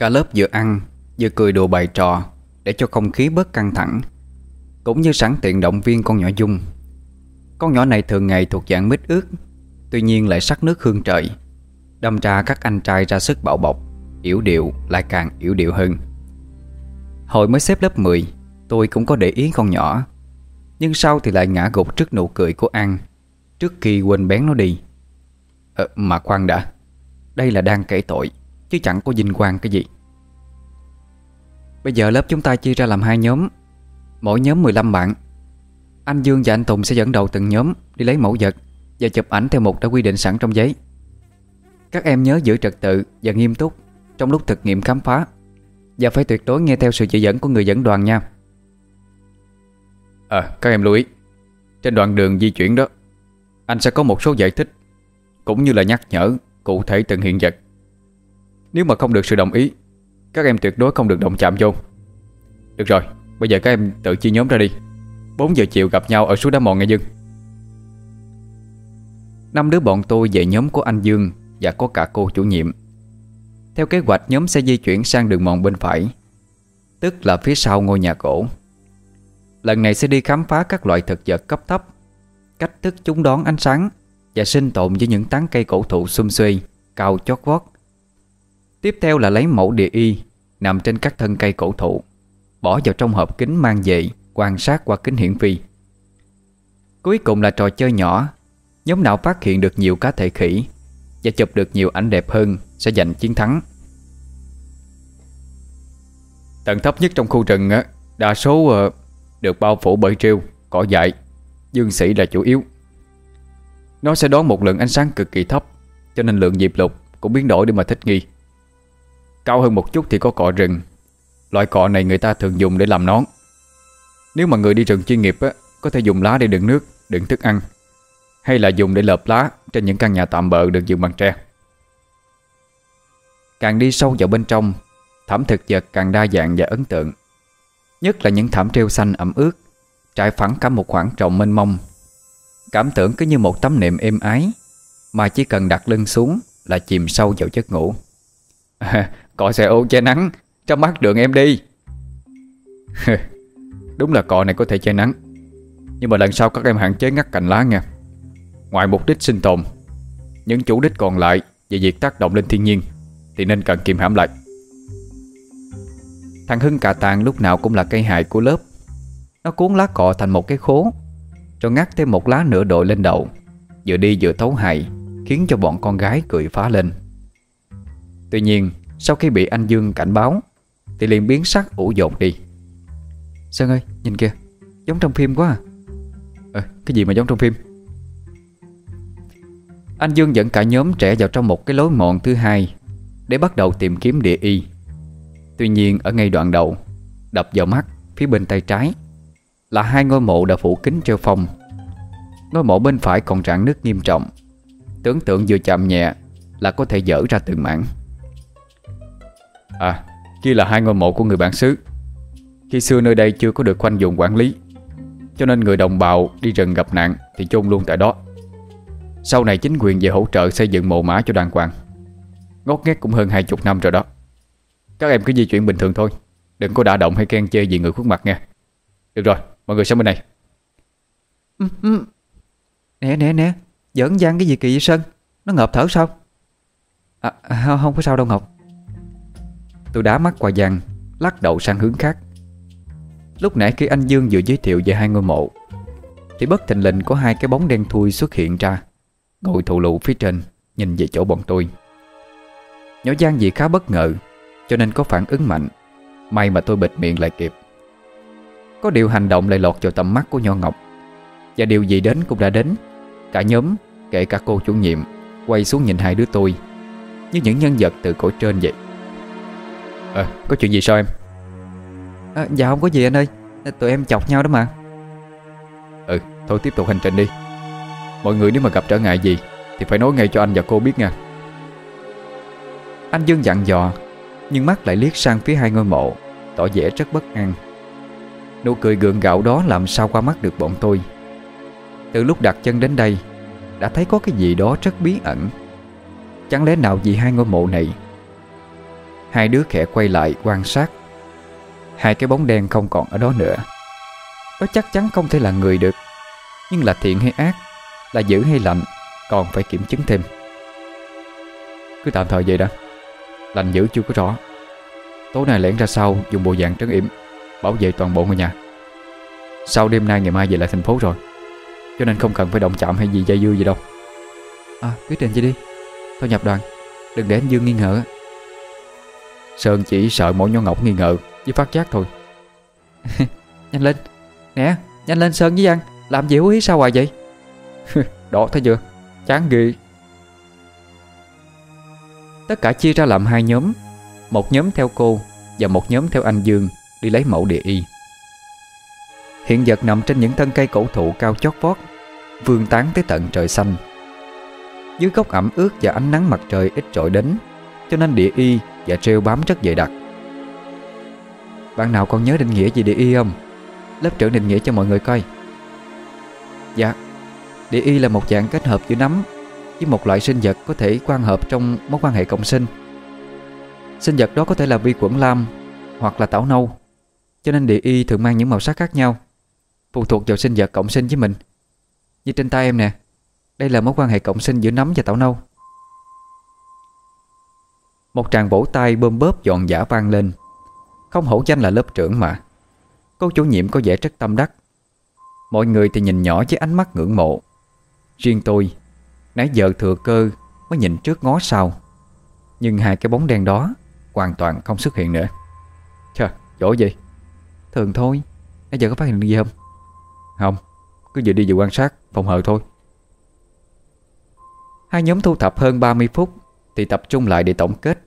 Cả lớp vừa ăn Vừa cười đùa bày trò Để cho không khí bớt căng thẳng Cũng như sẵn tiện động viên con nhỏ Dung. Con nhỏ này thường ngày thuộc dạng mít ướt Tuy nhiên lại sắc nước hương trời Đâm ra các anh trai ra sức bạo bọc Yểu điệu lại càng yểu điệu hơn. Hồi mới xếp lớp 10 Tôi cũng có để ý con nhỏ Nhưng sau thì lại ngã gục trước nụ cười của An Trước khi quên bén nó đi. Ờ, Mà khoan đã Đây là đang kể tội. Chứ chẳng có vinh quang cái gì. Bây giờ lớp chúng ta chia ra làm hai nhóm. Mỗi nhóm 15 bạn. Anh Dương và anh Tùng sẽ dẫn đầu từng nhóm Đi lấy mẫu vật Và chụp ảnh theo mục đã quy định sẵn trong giấy. Các em nhớ giữ trật tự và nghiêm túc Trong lúc thực nghiệm khám phá Và phải tuyệt đối nghe theo sự chỉ dẫn của người dẫn đoàn nha. À các em lưu ý, Trên đoạn đường di chuyển đó, Anh sẽ có một số giải thích Cũng như là nhắc nhở cụ thể từng hiện vật. Nếu mà không được sự đồng ý, Các em tuyệt đối không được động chạm vô. Được rồi, Bây giờ các em tự chia nhóm ra đi. 4 giờ chiều gặp nhau ở suối đá mòn nghe Dương. Năm đứa bọn tôi về nhóm của anh Dương Và có cả cô chủ nhiệm. Theo kế hoạch, nhóm sẽ di chuyển sang đường mòn bên phải, Tức là phía sau ngôi nhà cổ. Lần này sẽ đi khám phá các loại thực vật cấp thấp, Cách thức chúng đón ánh sáng Và sinh tồn với những tán cây cổ thụ xum xuê, Cao chót vót. Tiếp theo là lấy mẫu địa y Nằm trên các thân cây cổ thụ Bỏ vào trong hộp kính mang về Quan sát qua kính hiển vi. Cuối cùng là trò chơi nhỏ. Nhóm nào phát hiện được nhiều cá thể khỉ Và chụp được nhiều ảnh đẹp hơn Sẽ giành chiến thắng. Tầng thấp nhất trong khu rừng á Đa số ờ, được bao phủ bởi rêu, cỏ dại. Dương sĩ là chủ yếu. Nó sẽ đón một lượng ánh sáng cực kỳ thấp Cho nên lượng diệp lục cũng biến đổi để mà thích nghi. Cao hơn một chút thì có cọ rừng. Loại cọ này người ta thường dùng để làm nón. Nếu mà người đi rừng chuyên nghiệp á, Có thể dùng lá để đựng nước, đựng thức ăn Hay là dùng để lợp lá Trên những căn nhà tạm bợ được dựng bằng tre. Càng đi sâu vào bên trong Thảm thực vật càng đa dạng và ấn tượng. Nhất là những thảm treo xanh ẩm ướt Trải phẳng cả một khoảng trồng mênh mông. Cảm tưởng cứ như một tấm nệm êm ái Mà chỉ cần đặt lưng xuống Là chìm sâu vào giấc ngủ. <laughs> À, Cọ xe ô che nắng, Cho mắt đường em đi. Đúng là cọ này có thể che nắng. Nhưng mà lần sau các em hạn chế ngắt cành lá nha. Ngoài mục đích sinh tồn, Những chủ đích còn lại Về việc tác động lên thiên nhiên Thì nên cần kiềm hãm lại. Thằng Hưng cà tàng lúc nào cũng là cây hại của lớp. Nó cuốn lá cọ thành một cái khố Rồi ngắt thêm một lá nửa đội lên đầu, Vừa đi vừa thấu hại Khiến cho bọn con gái cười phá lên. Tuy nhiên sau khi bị anh Dương cảnh báo Thì liền biến sắc ủ dột đi. Sơn ơi nhìn kìa Giống trong phim quá à. À, Cái gì mà giống trong phim? Anh Dương dẫn cả nhóm trẻ vào trong một cái lối mòn thứ hai Để bắt đầu tìm kiếm địa y. Tuy nhiên ở ngay đoạn đầu Đập vào mắt phía bên tay trái Là hai ngôi mộ đã phủ kính treo phong Ngôi mộ bên phải còn rạn nứt nghiêm trọng. Tưởng tượng vừa chạm nhẹ Là có thể dở ra từng mảng. À Kia là hai ngôi mộ của người bản xứ. Khi xưa nơi đây chưa có được khoanh dùng quản lý Cho nên người đồng bào đi rừng gặp nạn Thì chôn luôn tại đó. Sau này chính quyền về hỗ trợ xây dựng mộ mã cho đàng hoàng. Ngót nghét cũng hơn hai chục năm rồi đó. Các em cứ di chuyển bình thường thôi Đừng có đả động hay khen chê gì người khuất mặt nha Được rồi, mọi người sang bên này. Ừ, ừ. Nè nè nè Giỡn gian cái gì kỳ vậy Sơn? Nó ngợp thở sao? À, Không có sao đâu Ngọc. Tôi đá mắt qua Giang Lắc đầu sang hướng khác. Lúc nãy khi anh Dương vừa giới thiệu về hai ngôi mộ Thì bất thình lình có hai cái bóng đen thui xuất hiện ra Ngồi thụ lụ phía trên Nhìn về chỗ bọn tôi. Nhỏ Giang gì khá bất ngờ cho nên có phản ứng mạnh. May mà tôi bịt miệng lại kịp. Có điều hành động lại lọt vào tầm mắt của Nho Ngọc. Và điều gì đến cũng đã đến. Cả nhóm, kể cả cô chủ nhiệm Quay xuống nhìn hai đứa tôi. Như những nhân vật từ cõi trên vậy. À, có chuyện gì sao em? À, dạ không có gì anh ơi. Tụi em chọc nhau đó mà. Ừ, thôi tiếp tục hành trình đi. Mọi người nếu mà gặp trở ngại gì Thì phải nói ngay cho anh và cô biết nha. Anh Dương dặn dò nhưng mắt lại liếc sang phía hai ngôi mộ Tỏ vẻ rất bất an. Nụ cười gượng gạo đó làm sao qua mắt được bọn tôi. Từ lúc đặt chân đến đây Đã thấy có cái gì đó rất bí ẩn. Chẳng lẽ nào vì hai ngôi mộ này Hai đứa khẽ quay lại quan sát. Hai cái bóng đen không còn ở đó nữa. Đó chắc chắn không thể là người được. Nhưng là thiện hay ác, Là dữ hay lạnh Còn phải kiểm chứng thêm. Cứ tạm thời vậy đó Lành dữ chưa có rõ. Tối nay lẻn ra sau, dùng bộ dạng trấn yểm, Bảo vệ toàn bộ ngôi nhà. Sau đêm nay ngày mai về lại thành phố rồi. Cho nên không cần phải động chạm hay gì dây dưa gì đâu. À quyết định vậy đi. Thôi nhập đoàn. Đừng để anh Dương nghi ngờ. Sơn chỉ sợ mỗi nhỏ ngọc nghi ngờ Với phát giác thôi. <laughs> Nhanh lên. Nè, nhanh lên Sơn với Giang Làm gì hú hí sao hoài vậy? <laughs> Đó thấy chưa? Chán ghê. Tất cả chia ra làm hai nhóm. Một nhóm theo cô Và một nhóm theo anh Dương Đi lấy mẫu địa y. Hiện vật nằm trên những thân cây cổ thụ cao chót vót, Vương tán tới tận trời xanh. Dưới gốc ẩm ướt và ánh nắng mặt trời ít trội đến, Cho nên địa y và treo bám rất dày đặc. Bạn nào còn nhớ định nghĩa gì địa y không? Lớp trưởng định nghĩa cho mọi người coi. Dạ Địa y là một dạng kết hợp giữa nấm Với một loại sinh vật có thể quan hợp trong mối quan hệ cộng sinh. Sinh vật đó có thể là vi khuẩn lam Hoặc là tảo nâu, Cho nên địa y thường mang những màu sắc khác nhau, Phụ thuộc vào sinh vật cộng sinh với mình. Như trên tay em nè, Đây là mối quan hệ cộng sinh giữa nấm và tảo nâu. Một tràng vỗ tay bơm bóp dọn giả vang lên. Không hổ danh là lớp trưởng mà. Cô chủ nhiệm có vẻ rất tâm đắc. Mọi người thì nhìn nhỏ với ánh mắt ngưỡng mộ. Riêng tôi Nãy giờ thừa cơ mới nhìn trước ngó sau. Nhưng hai cái bóng đen đó Hoàn toàn không xuất hiện nữa. Chà, chỗ gì? Thường thôi. Nãy giờ có phát hiện gì không? Không, cứ vừa đi vừa quan sát Phòng hờ thôi. Hai nhóm thu thập hơn 30 phút thì tập trung lại để tổng kết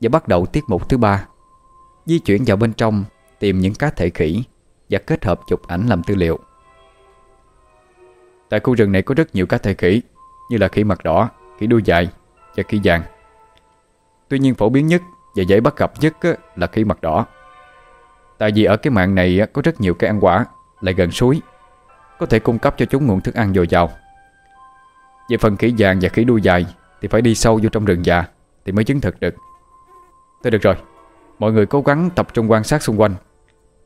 Và bắt đầu tiết mục thứ ba. Di chuyển vào bên trong Tìm những cá thể khỉ Và kết hợp chụp ảnh làm tư liệu. Tại khu rừng này có rất nhiều cá thể khỉ Như là khỉ mặt đỏ, khỉ đuôi dài và khỉ vàng. Tuy nhiên phổ biến nhất và dễ bắt gặp nhất là khỉ mặt đỏ. Tại vì ở cái mạng này có rất nhiều cây ăn quả Lại gần suối Có thể cung cấp cho chúng nguồn thức ăn dồi dào. Về phần khỉ vàng và khỉ đuôi dài thì phải đi sâu vô trong rừng già Thì mới chứng thực được. Thôi được rồi Mọi người cố gắng tập trung quan sát xung quanh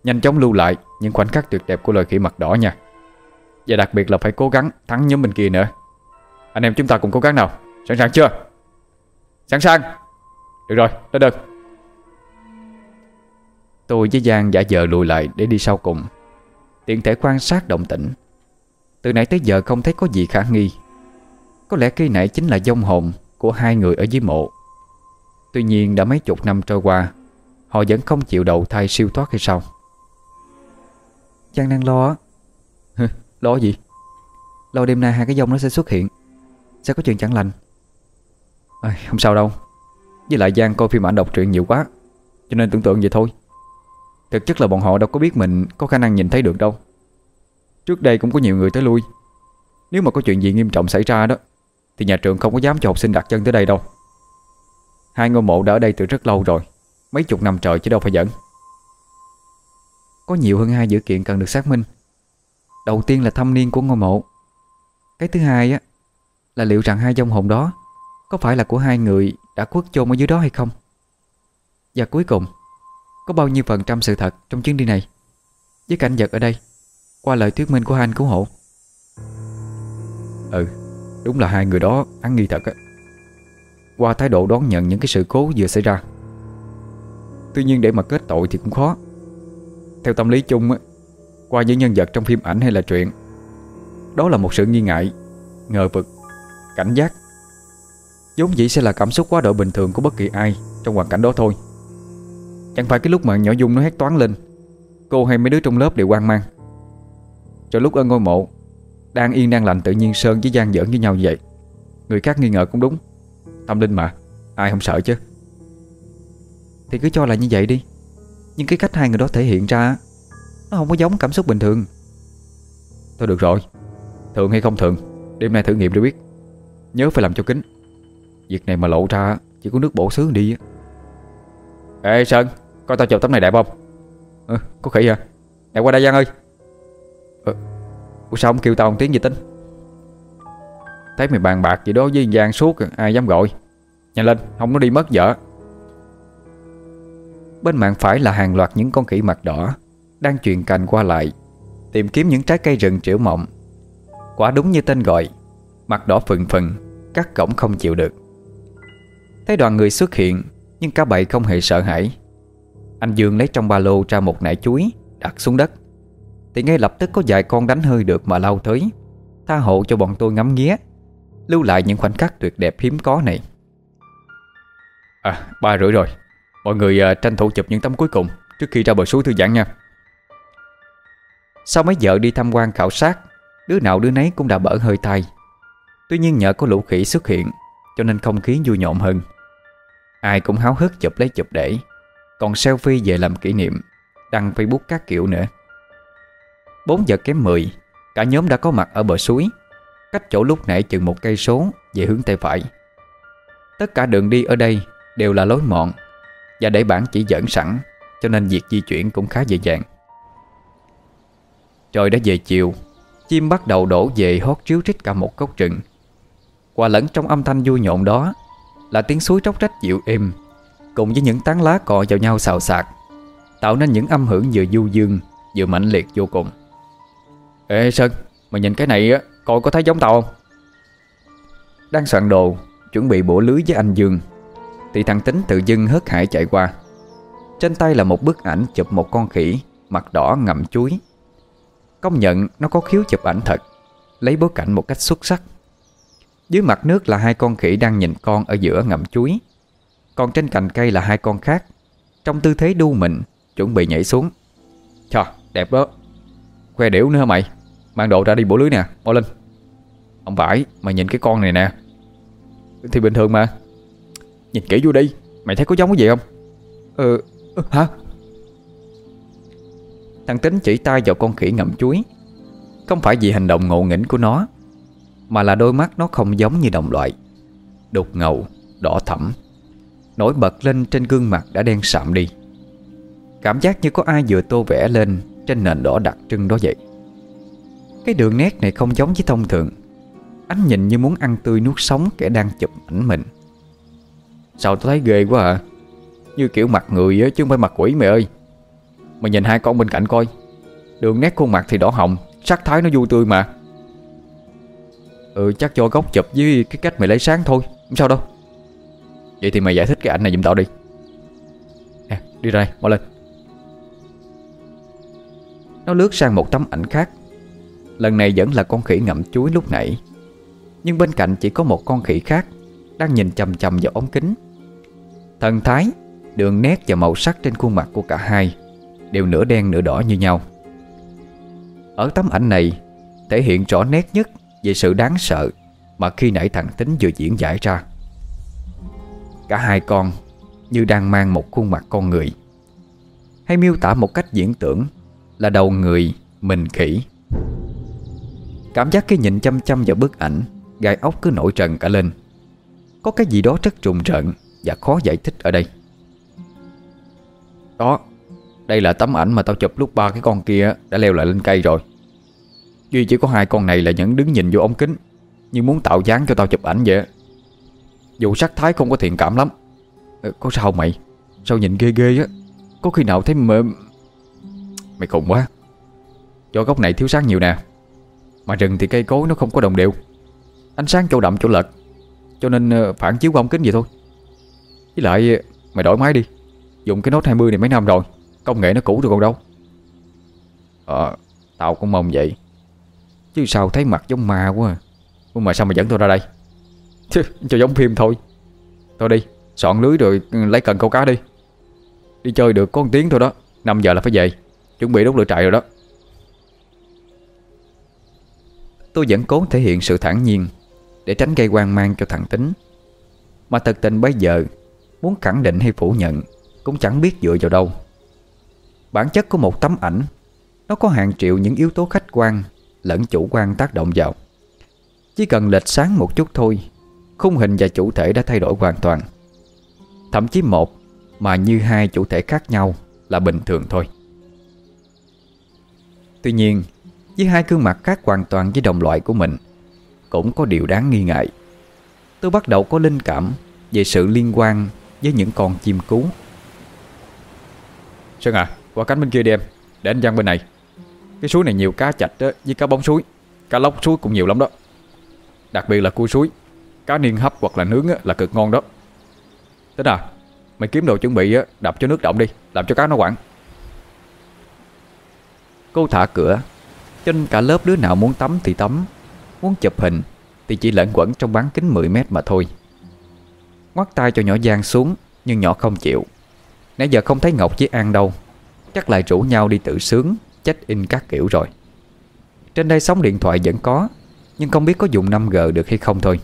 Nhanh chóng lưu lại những khoảnh khắc tuyệt đẹp của loài khỉ mặt đỏ nha. Và đặc biệt là phải cố gắng thắng nhóm bên kia nữa. Anh em chúng ta cùng cố gắng nào. Sẵn sàng chưa? Sẵn sàng. Được rồi, đã được Tôi với Giang giả vờ lùi lại để đi sau cùng. Tiện thể quan sát động tĩnh. Từ nãy tới giờ không thấy có gì khả nghi. Có lẽ cây nãy chính là dông hồn Của hai người ở dưới mộ. Tuy nhiên đã mấy chục năm trôi qua Họ vẫn không chịu đầu thai siêu thoát hay sao? Giang đang lo <laughs> Lo gì? Lo đêm nay hai cái dông nó sẽ xuất hiện. Sẽ có chuyện chẳng lành. À, Không sao đâu. Với lại Giang coi phim ảnh đọc truyện nhiều quá Cho nên tưởng tượng vậy thôi. Thực chất là bọn họ đâu có biết mình Có khả năng nhìn thấy được đâu. Trước đây cũng có nhiều người tới lui. Nếu mà có chuyện gì nghiêm trọng xảy ra đó thì nhà trường không có dám cho học sinh đặt chân tới đây đâu. Hai ngôi mộ đã ở đây từ rất lâu rồi, Mấy chục năm trời chứ đâu phải giỡn. Có nhiều hơn hai dữ kiện cần được xác minh. Đầu tiên là thâm niên của ngôi mộ. Cái thứ hai á, Là liệu rằng hai dông hồn đó Có phải là của hai người đã khuất chôn ở dưới đó hay không? Và cuối cùng, Có bao nhiêu phần trăm sự thật trong chuyến đi này? Với cảnh vật ở đây, Qua lời thuyết minh của hai anh cứu hộ. Ừ. Đúng là hai người đó ăn nghi thật á. Qua thái độ đón nhận những cái sự cố vừa xảy ra. Tuy nhiên để mà kết tội thì cũng khó. Theo tâm lý chung á, Qua những nhân vật trong phim ảnh hay là truyện, Đó là một sự nghi ngại, Ngờ vực, Cảnh giác. Vốn dĩ sẽ là cảm xúc quá độ bình thường của bất kỳ ai Trong hoàn cảnh đó thôi. Chẳng phải cái lúc mà nhỏ Dung nó hét toán lên, Cô hay mấy đứa trong lớp đều quan mang. Cho lúc ở ngôi mộ đang yên, đang lành, tự nhiên Sơn với Giang giỡn với nhau vậy. Người khác nghi ngờ cũng đúng. Tâm linh mà, Ai không sợ chứ? Thì cứ cho là như vậy đi. Nhưng cái cách hai người đó thể hiện ra, Nó không có giống cảm xúc bình thường. Thôi được rồi. Thường hay không thường, Đêm nay thử nghiệm để biết. Nhớ phải làm cho kính Việc này mà lộ ra, Chỉ có nước bổ xứ đi. Ê Sơn, Coi tao chụp tấm này đẹp không? Ừ có khỉ hả? Đẹp qua đây Giang ơi. Ủa sao không kêu tao một tiếng gì tính? Thấy mày bàn bạc gì đó, với Giang suốt, Ai dám gọi? Nhanh lên, không nó đi mất vợ. Bên mạng phải là hàng loạt những con khỉ mặt đỏ Đang truyền cành qua lại, Tìm kiếm những trái cây rừng triểu mộng Quả đúng như tên gọi, Mặt đỏ phừng phừng, Cắt cổng không chịu được. Thấy đoàn người xuất hiện, Nhưng cả bậy không hề sợ hãi. Anh Dương lấy trong ba lô ra một nải chuối, Đặt xuống đất. Thì ngay lập tức có vài con đánh hơi được mà lao tới. Tha hộ cho bọn tôi ngắm nghía Lưu lại những khoảnh khắc tuyệt đẹp hiếm có này. À ba rưỡi rồi. Mọi người à, tranh thủ chụp những tấm cuối cùng Trước khi ra bờ suối thư giãn nha. Sau mấy giờ đi tham quan khảo sát Đứa nào đứa nấy cũng đã bở hơi tay. Tuy nhiên nhờ có lũ khỉ xuất hiện Cho nên không khí vui nhộn hơn. Ai cũng háo hức chụp lấy chụp để. Còn selfie về làm kỷ niệm Đăng facebook các kiểu nữa. 4 giờ kém 10 Cả nhóm đã có mặt ở bờ suối. Cách chỗ lúc nãy chừng một cây số Về hướng tay phải. Tất cả đường đi ở đây đều là lối mòn Và để bản chỉ dẫn sẵn, Cho nên việc di chuyển cũng khá dễ dàng. Trời đã về chiều, Chim bắt đầu đổ về hót chiếu rít cả một gốc rừng. Qua lẫn trong âm thanh vui nhộn đó Là tiếng suối tróc rách dịu êm, Cùng với những tán lá cọ vào nhau xào xạc, Tạo nên những âm hưởng vừa du dương Vừa mãnh liệt vô cùng. Ê, Sơn Mày nhìn cái này á, Coi có thấy giống tao không? Đang soạn đồ, Chuẩn bị bổ lưới với anh Dương. Thì thằng Tính tự dưng hớt hải chạy qua. Trên tay là một bức ảnh chụp một con khỉ, Mặt đỏ ngậm chuối. Công nhận, nó có khiếu chụp ảnh thật. Lấy bối cảnh một cách xuất sắc. Dưới mặt nước là hai con khỉ đang nhìn con ở giữa ngậm chuối. Còn trên cành cây là hai con khác. Trong tư thế đu mình, Chuẩn bị nhảy xuống. Chà, đẹp đó. Khoe điểu nữa hả mày? Mang đồ ra đi bổ lưới nè Mau lên Không phải Mày nhìn cái con này nè. Thì bình thường mà. Nhìn kỹ vô đi Mày thấy có giống cái gì không? Ờ Hả? Thằng Tính chỉ tay vào con khỉ ngậm chuối. Không phải vì hành động ngộ nghĩnh của nó Mà là đôi mắt nó không giống như đồng loại. Đục ngầu Đỏ thẫm. Nổi bật lên trên gương mặt đã đen sạm đi. Cảm giác như có ai vừa tô vẽ lên Trên nền đỏ đặc trưng đó vậy Cái đường nét này không giống với thông thường. Ánh nhìn như muốn ăn tươi nuốt sống Kẻ đang chụp ảnh mình. Sao tôi thấy ghê quá à? Như kiểu mặt người chứ không phải mặt quỷ mày ơi. Mày nhìn hai con bên cạnh coi. Đường nét khuôn mặt thì đỏ hồng Sắc thái nó vui tươi mà. Ừ chắc cho góc chụp với cái cách mày lấy sáng thôi Không sao đâu. Vậy thì mày giải thích cái ảnh này giùm tao đi. Nè đi ra đây, mau lên. Nó lướt sang một tấm ảnh khác Lần này vẫn là con khỉ ngậm chuối lúc nãy. Nhưng bên cạnh chỉ có một con khỉ khác, Đang nhìn chầm chầm vào ống kính. Thần thái, Đường nét và màu sắc trên khuôn mặt của cả hai Đều nửa đen nửa đỏ như nhau. Ở tấm ảnh này, Thể hiện rõ nét nhất Về sự đáng sợ Mà khi nãy thằng Tính vừa diễn giải ra. Cả hai con Như đang mang một khuôn mặt con người. Hay miêu tả một cách diễn tưởng Là đầu người Mình khỉ. Cảm giác cái nhìn chăm chăm vào bức ảnh, Gai ốc cứ nổi trần cả lên. Có cái gì đó rất trùng rợn Và khó giải thích ở đây. Đó, Đây là tấm ảnh mà tao chụp lúc ba cái con kia Đã leo lại lên cây rồi. Duy chỉ có hai con này là vẫn đứng nhìn vô ống kính, Như muốn tạo dáng cho tao chụp ảnh vậy Dù sắc thái không có thiện cảm lắm. Ờ, có sao mày? Sao nhìn ghê ghê á? Có khi nào thấy mờ Mày khùng quá. Do góc này thiếu sáng nhiều nè. Mà rừng thì cây cối nó không có đồng đều. Ánh sáng chỗ đậm chỗ lật Cho nên ờ, phản chiếu không kính vậy thôi. Với lại ờ, mày đổi máy đi. Dùng cái nốt 20 này mấy năm rồi, Công nghệ nó cũ rồi còn đâu. Ờ Tao cũng mong vậy. Chứ sao thấy mặt giống ma quá à. Nhưng mà sao mà dẫn tôi ra đây? Chứ, cho giống phim thôi. Thôi đi, Soạn lưới rồi ừ, lấy cần câu cá đi. Đi chơi được có một tiếng thôi đó 5 giờ là phải về. Chuẩn bị đốt lửa trại rồi đó. Tôi vẫn cố thể hiện sự thản nhiên Để tránh gây quan mang cho thằng Tính. Mà thật tình bây giờ, Muốn khẳng định hay phủ nhận Cũng chẳng biết dựa vào đâu. Bản chất của một tấm ảnh, Nó có hàng triệu những yếu tố khách quan Lẫn chủ quan tác động vào. Chỉ cần lệch sáng một chút thôi, Khung hình và chủ thể đã thay đổi hoàn toàn. Thậm chí một Mà như hai chủ thể khác nhau Là bình thường thôi. Tuy nhiên với hai gương mặt khác hoàn toàn với đồng loại của mình. Cũng có điều đáng nghi ngại. Tôi bắt đầu có linh cảm Về sự liên quan với những con chim cú. Sơn à Qua cánh bên kia đi em Để anh Văn bên này. Cái suối này nhiều cá chạch đó, với cá bóng suối Cá lóc suối cũng nhiều lắm đó. Đặc biệt là cua suối Cá niên hấp hoặc là nướng là cực ngon đó. Tính à Mày kiếm đồ chuẩn bị đập cho nước động đi Làm cho cá nó quảng Cô thả cửa cho nên cả lớp đứa nào muốn tắm thì tắm, Muốn chụp hình Thì chỉ lẫn quẩn trong bán kính 10 mét mà thôi. Ngoắt tay cho nhỏ Giang xuống, Nhưng nhỏ không chịu. Nãy giờ không thấy Ngọc với An đâu, Chắc lại rủ nhau đi tự sướng, Check in các kiểu rồi. Trên đây sóng điện thoại vẫn có, Nhưng không biết có dùng 5G được hay không thôi.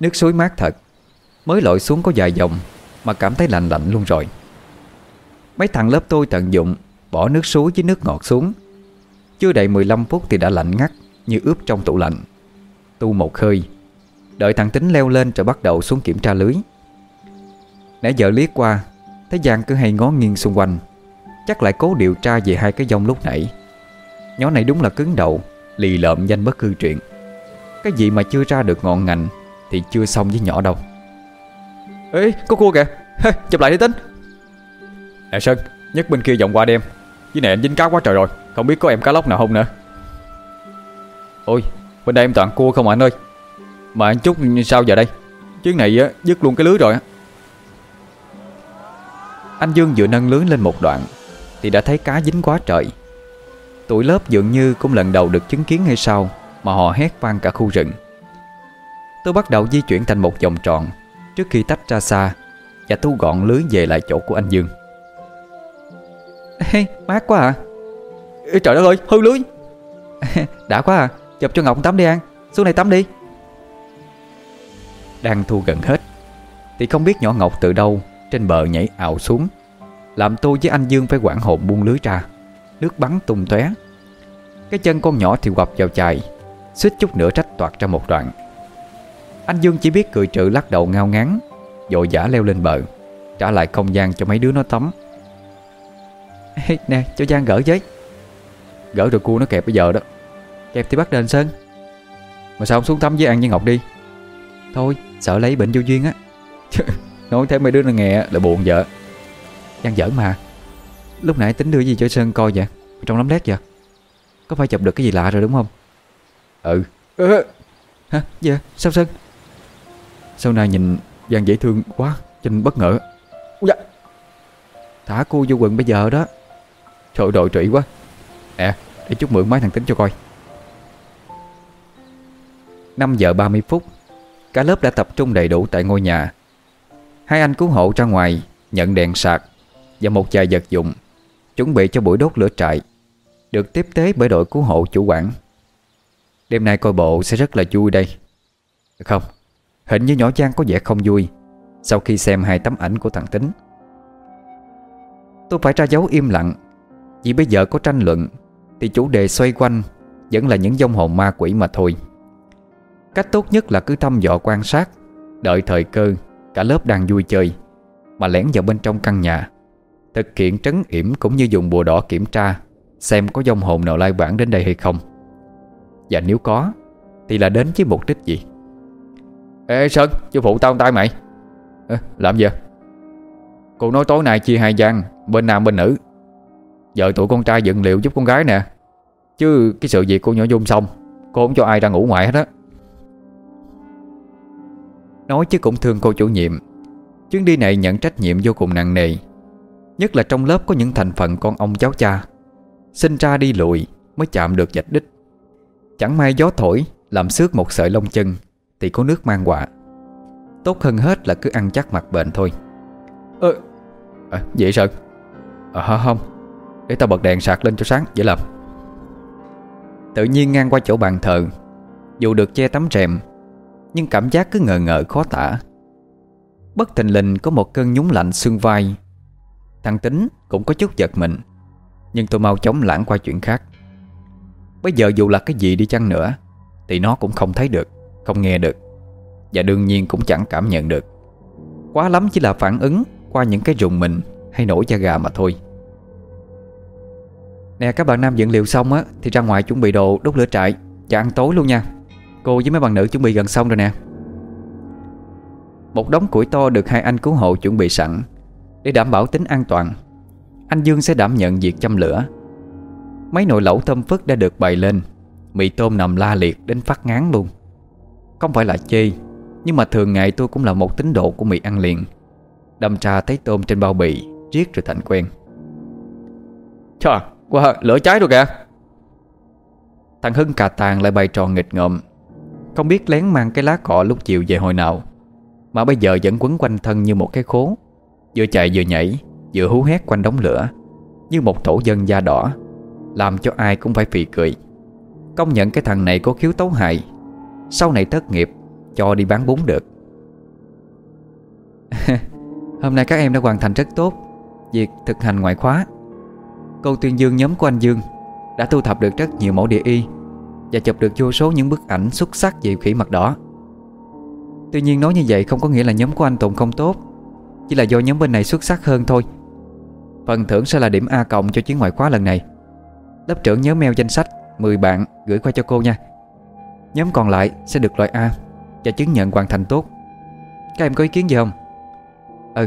Nước suối mát thật, Mới lội xuống có vài dòng Mà cảm thấy lạnh lạnh luôn rồi. Mấy thằng lớp tôi tận dụng Bỏ nước suối với nước ngọt xuống. Chưa đầy 15 phút thì đã lạnh ngắt Như ướp trong tủ lạnh. Tu một hơi Đợi thằng tính leo lên rồi bắt đầu xuống kiểm tra lưới. Nãy giờ liếc qua Thấy Giang cứ hay ngó nghiêng xung quanh Chắc lại cố điều tra về hai cái dông lúc nãy. Nhỏ này đúng là cứng đầu Lì lợm danh bất hư chuyện Cái gì mà chưa ra được ngọn ngành Thì chưa xong với nhỏ đâu. Ê có cua kìa hey, <laughs> Chụp lại đi tính. Nè Sơn Nhất bên kia vòng qua cái này anh dính cá quá trời rồi. Không biết có em cá lóc nào không nữa. Ôi, bên đây em toàn cua không à anh ơi. Mà anh Trúc sao giờ đây? Chuyến này á, dứt luôn cái lưới rồi Anh Dương vừa nâng lưới lên một đoạn Thì đã thấy cá dính quá trời. Tụi lớp dường như cũng lần đầu được chứng kiến hay sao Mà họ hét vang cả khu rừng. Tôi bắt đầu di chuyển thành một vòng tròn Trước khi tách ra xa Và thu gọn lưới về lại chỗ của anh Dương. Ê, mát quá à. Ê, Trời đất ơi, hư lưới. <laughs> Đã quá à, chụp cho Ngọc tắm đi An. Xuống này tắm đi. Đang thu gần hết Thì không biết nhỏ Ngọc từ đâu Trên bờ nhảy ảo xuống. Làm tôi với anh Dương phải quảng hồn buông lưới ra Nước bắn tung tóe. Cái chân con nhỏ thì quặp vào chài Suýt chút nữa trách toạt ra một đoạn. Anh Dương chỉ biết cười trừ lắc đầu ngao ngán Dội giả leo lên bờ Trả lại không gian cho mấy đứa nó tắm Nè cho Giang gỡ với. Gỡ rồi cua nó kẹp bây giờ đó. Kẹp thì bắt đền Sơn. Mà sao không xuống tắm với An với Ngọc đi? Thôi sợ lấy bệnh vô duyên á. <laughs> Nói thế mấy đứa nó nghe là buồn vợ. Giang giỡn mà. Lúc nãy tính đưa gì cho Sơn coi vậy? Trong lắm lét vậy. Có phải chụp được cái gì lạ rồi đúng không? Ừ. Hả? Dạ sao Sơn? Sau này nhìn Giang dễ thương quá Cho bất ngờ. Dạ. Thả cô vô quần bây giờ đó Trời đội trụy quá. Nè để chút mượn máy thằng tính cho coi. 5 giờ 30 phút, Cả lớp đã tập trung đầy đủ tại ngôi nhà. Hai anh cứu hộ ra ngoài, Nhận đèn sạc Và một vài vật dụng, Chuẩn bị cho buổi đốt lửa trại, Được tiếp tế bởi đội cứu hộ chủ quản. Đêm nay coi bộ sẽ rất là vui đây. Không, Hình như nhỏ Giang có vẻ không vui Sau khi xem hai tấm ảnh của thằng Tính. Tôi phải ra dấu im lặng vì bây giờ có tranh luận Thì chủ đề xoay quanh Vẫn là những dông hồn ma quỷ mà thôi. Cách tốt nhất là cứ thăm dò quan sát Đợi thời cơ Cả lớp đang vui chơi Mà lén vào bên trong căn nhà Thực hiện trấn yểm cũng như dùng bùa đỏ kiểm tra Xem có dông hồn nào lai bản đến đây hay không. Và nếu có Thì là đến với mục đích gì? Ê Sơn Chú phụ tao tay mày. À, Làm gì? Cô nói tối nay chia hai gian Bên nam bên nữ. Giờ tụi con trai dựng liệu giúp con gái nè. Chứ cái sự việc cô nhỏ dung xong Cô không cho ai ra ngủ ngoài hết á. Nói chứ cũng thương cô chủ nhiệm. Chuyến đi này nhận trách nhiệm vô cùng nặng nề. Nhất là trong lớp có những thành phần con ông cháu cha. Sinh ra đi lùi Mới chạm được dạch đích. Chẳng may gió thổi Làm xước một sợi lông chân Thì có nước mang quả. Tốt hơn hết là cứ ăn chắc mặt bệnh thôi. Ơ à, Vậy Sơn À không. Để tao bật đèn sạc lên cho sáng dễ làm Tự nhiên ngang qua chỗ bàn thờ, Dù được che tấm rèm, Nhưng cảm giác cứ ngờ ngợ khó tả. Bất thình lình có một cơn nhúng lạnh xương vai. Thằng Tính cũng có chút giật mình, Nhưng tôi mau chóng lãng qua chuyện khác. Bây giờ dù là cái gì đi chăng nữa, Thì nó cũng không thấy được, Không nghe được, Và đương nhiên cũng chẳng cảm nhận được. Quá lắm chỉ là phản ứng Qua những cái rùng mình hay nổi da gà mà thôi. Nè các bạn nam dựng liệu xong á Thì ra ngoài chuẩn bị đồ đốt lửa trại Và ăn tối luôn nha. Cô với mấy bạn nữ chuẩn bị gần xong rồi nè. Một đống củi to được hai anh cứu hộ chuẩn bị sẵn. Để đảm bảo tính an toàn Anh Dương sẽ đảm nhận việc châm lửa. Mấy nồi lẩu thơm phức đã được bày lên. Mì tôm nằm la liệt đến phát ngán luôn. Không phải là chê Nhưng mà thường ngày tôi cũng là một tín đồ của mì ăn liền. Đâm trà thấy tôm trên bao bì Riết rồi thành quen. Trời, wow, lửa cháy rồi kìa. Thằng Hưng cà tàng lại bày trò nghịch ngợm. Không biết lén mang cái lá cọ lúc chiều về hồi nào Mà bây giờ vẫn quấn quanh thân như một cái khố. Vừa chạy vừa nhảy Vừa hú hét quanh đống lửa Như một thổ dân da đỏ Làm cho ai cũng phải phì cười. Công nhận cái thằng này có khiếu tấu hại Sau này thất nghiệp Cho đi bán bún được. <laughs> Hôm nay các em đã hoàn thành rất tốt Việc thực hành ngoại khóa. Cô tuyên dương nhóm của anh Dương Đã thu thập được rất nhiều mẫu địa y Và chụp được vô số những bức ảnh xuất sắc về khỉ mặt đỏ. Tuy nhiên nói như vậy không có nghĩa là nhóm của anh Tùng không tốt, Chỉ là do nhóm bên này xuất sắc hơn thôi. Phần thưởng sẽ là điểm A cộng cho chuyến ngoại khóa lần này. Lớp trưởng nhớ mail danh sách 10 bạn gửi qua cho cô nha. Nhóm còn lại sẽ được loại A Và chứng nhận hoàn thành tốt. Các em có ý kiến gì không? Ừ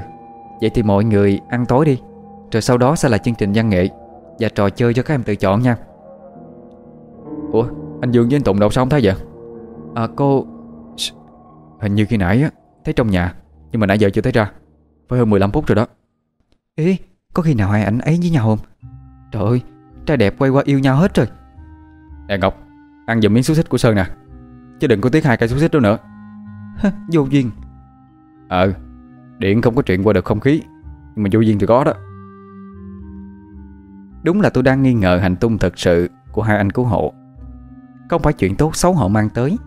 Vậy thì mọi người ăn tối đi, Rồi sau đó sẽ là chương trình văn nghệ. Và trò chơi cho các em tự chọn nha. Ủa anh Dương với anh Tùng đâu sao không thấy vậy? À cô Hình như khi nãy á Thấy trong nhà Nhưng mà nãy giờ chưa thấy ra. Phải hơn 15 phút rồi đó. Ý Có khi nào hai ảnh ấy với nhau không? Trời ơi Trai đẹp quay qua yêu nhau hết rồi. Nè Ngọc Ăn giùm miếng xúc xích của Sơn nè. Chứ đừng có tiếc hai cây xúc xích đó nữa. Vô duyên. Ờ Điện không có chuyện qua được không khí Nhưng mà vô duyên thì có đó Đúng là tôi đang nghi ngờ hành tung thật sự Của hai anh cứu hộ. Không phải chuyện tốt xấu họ mang tới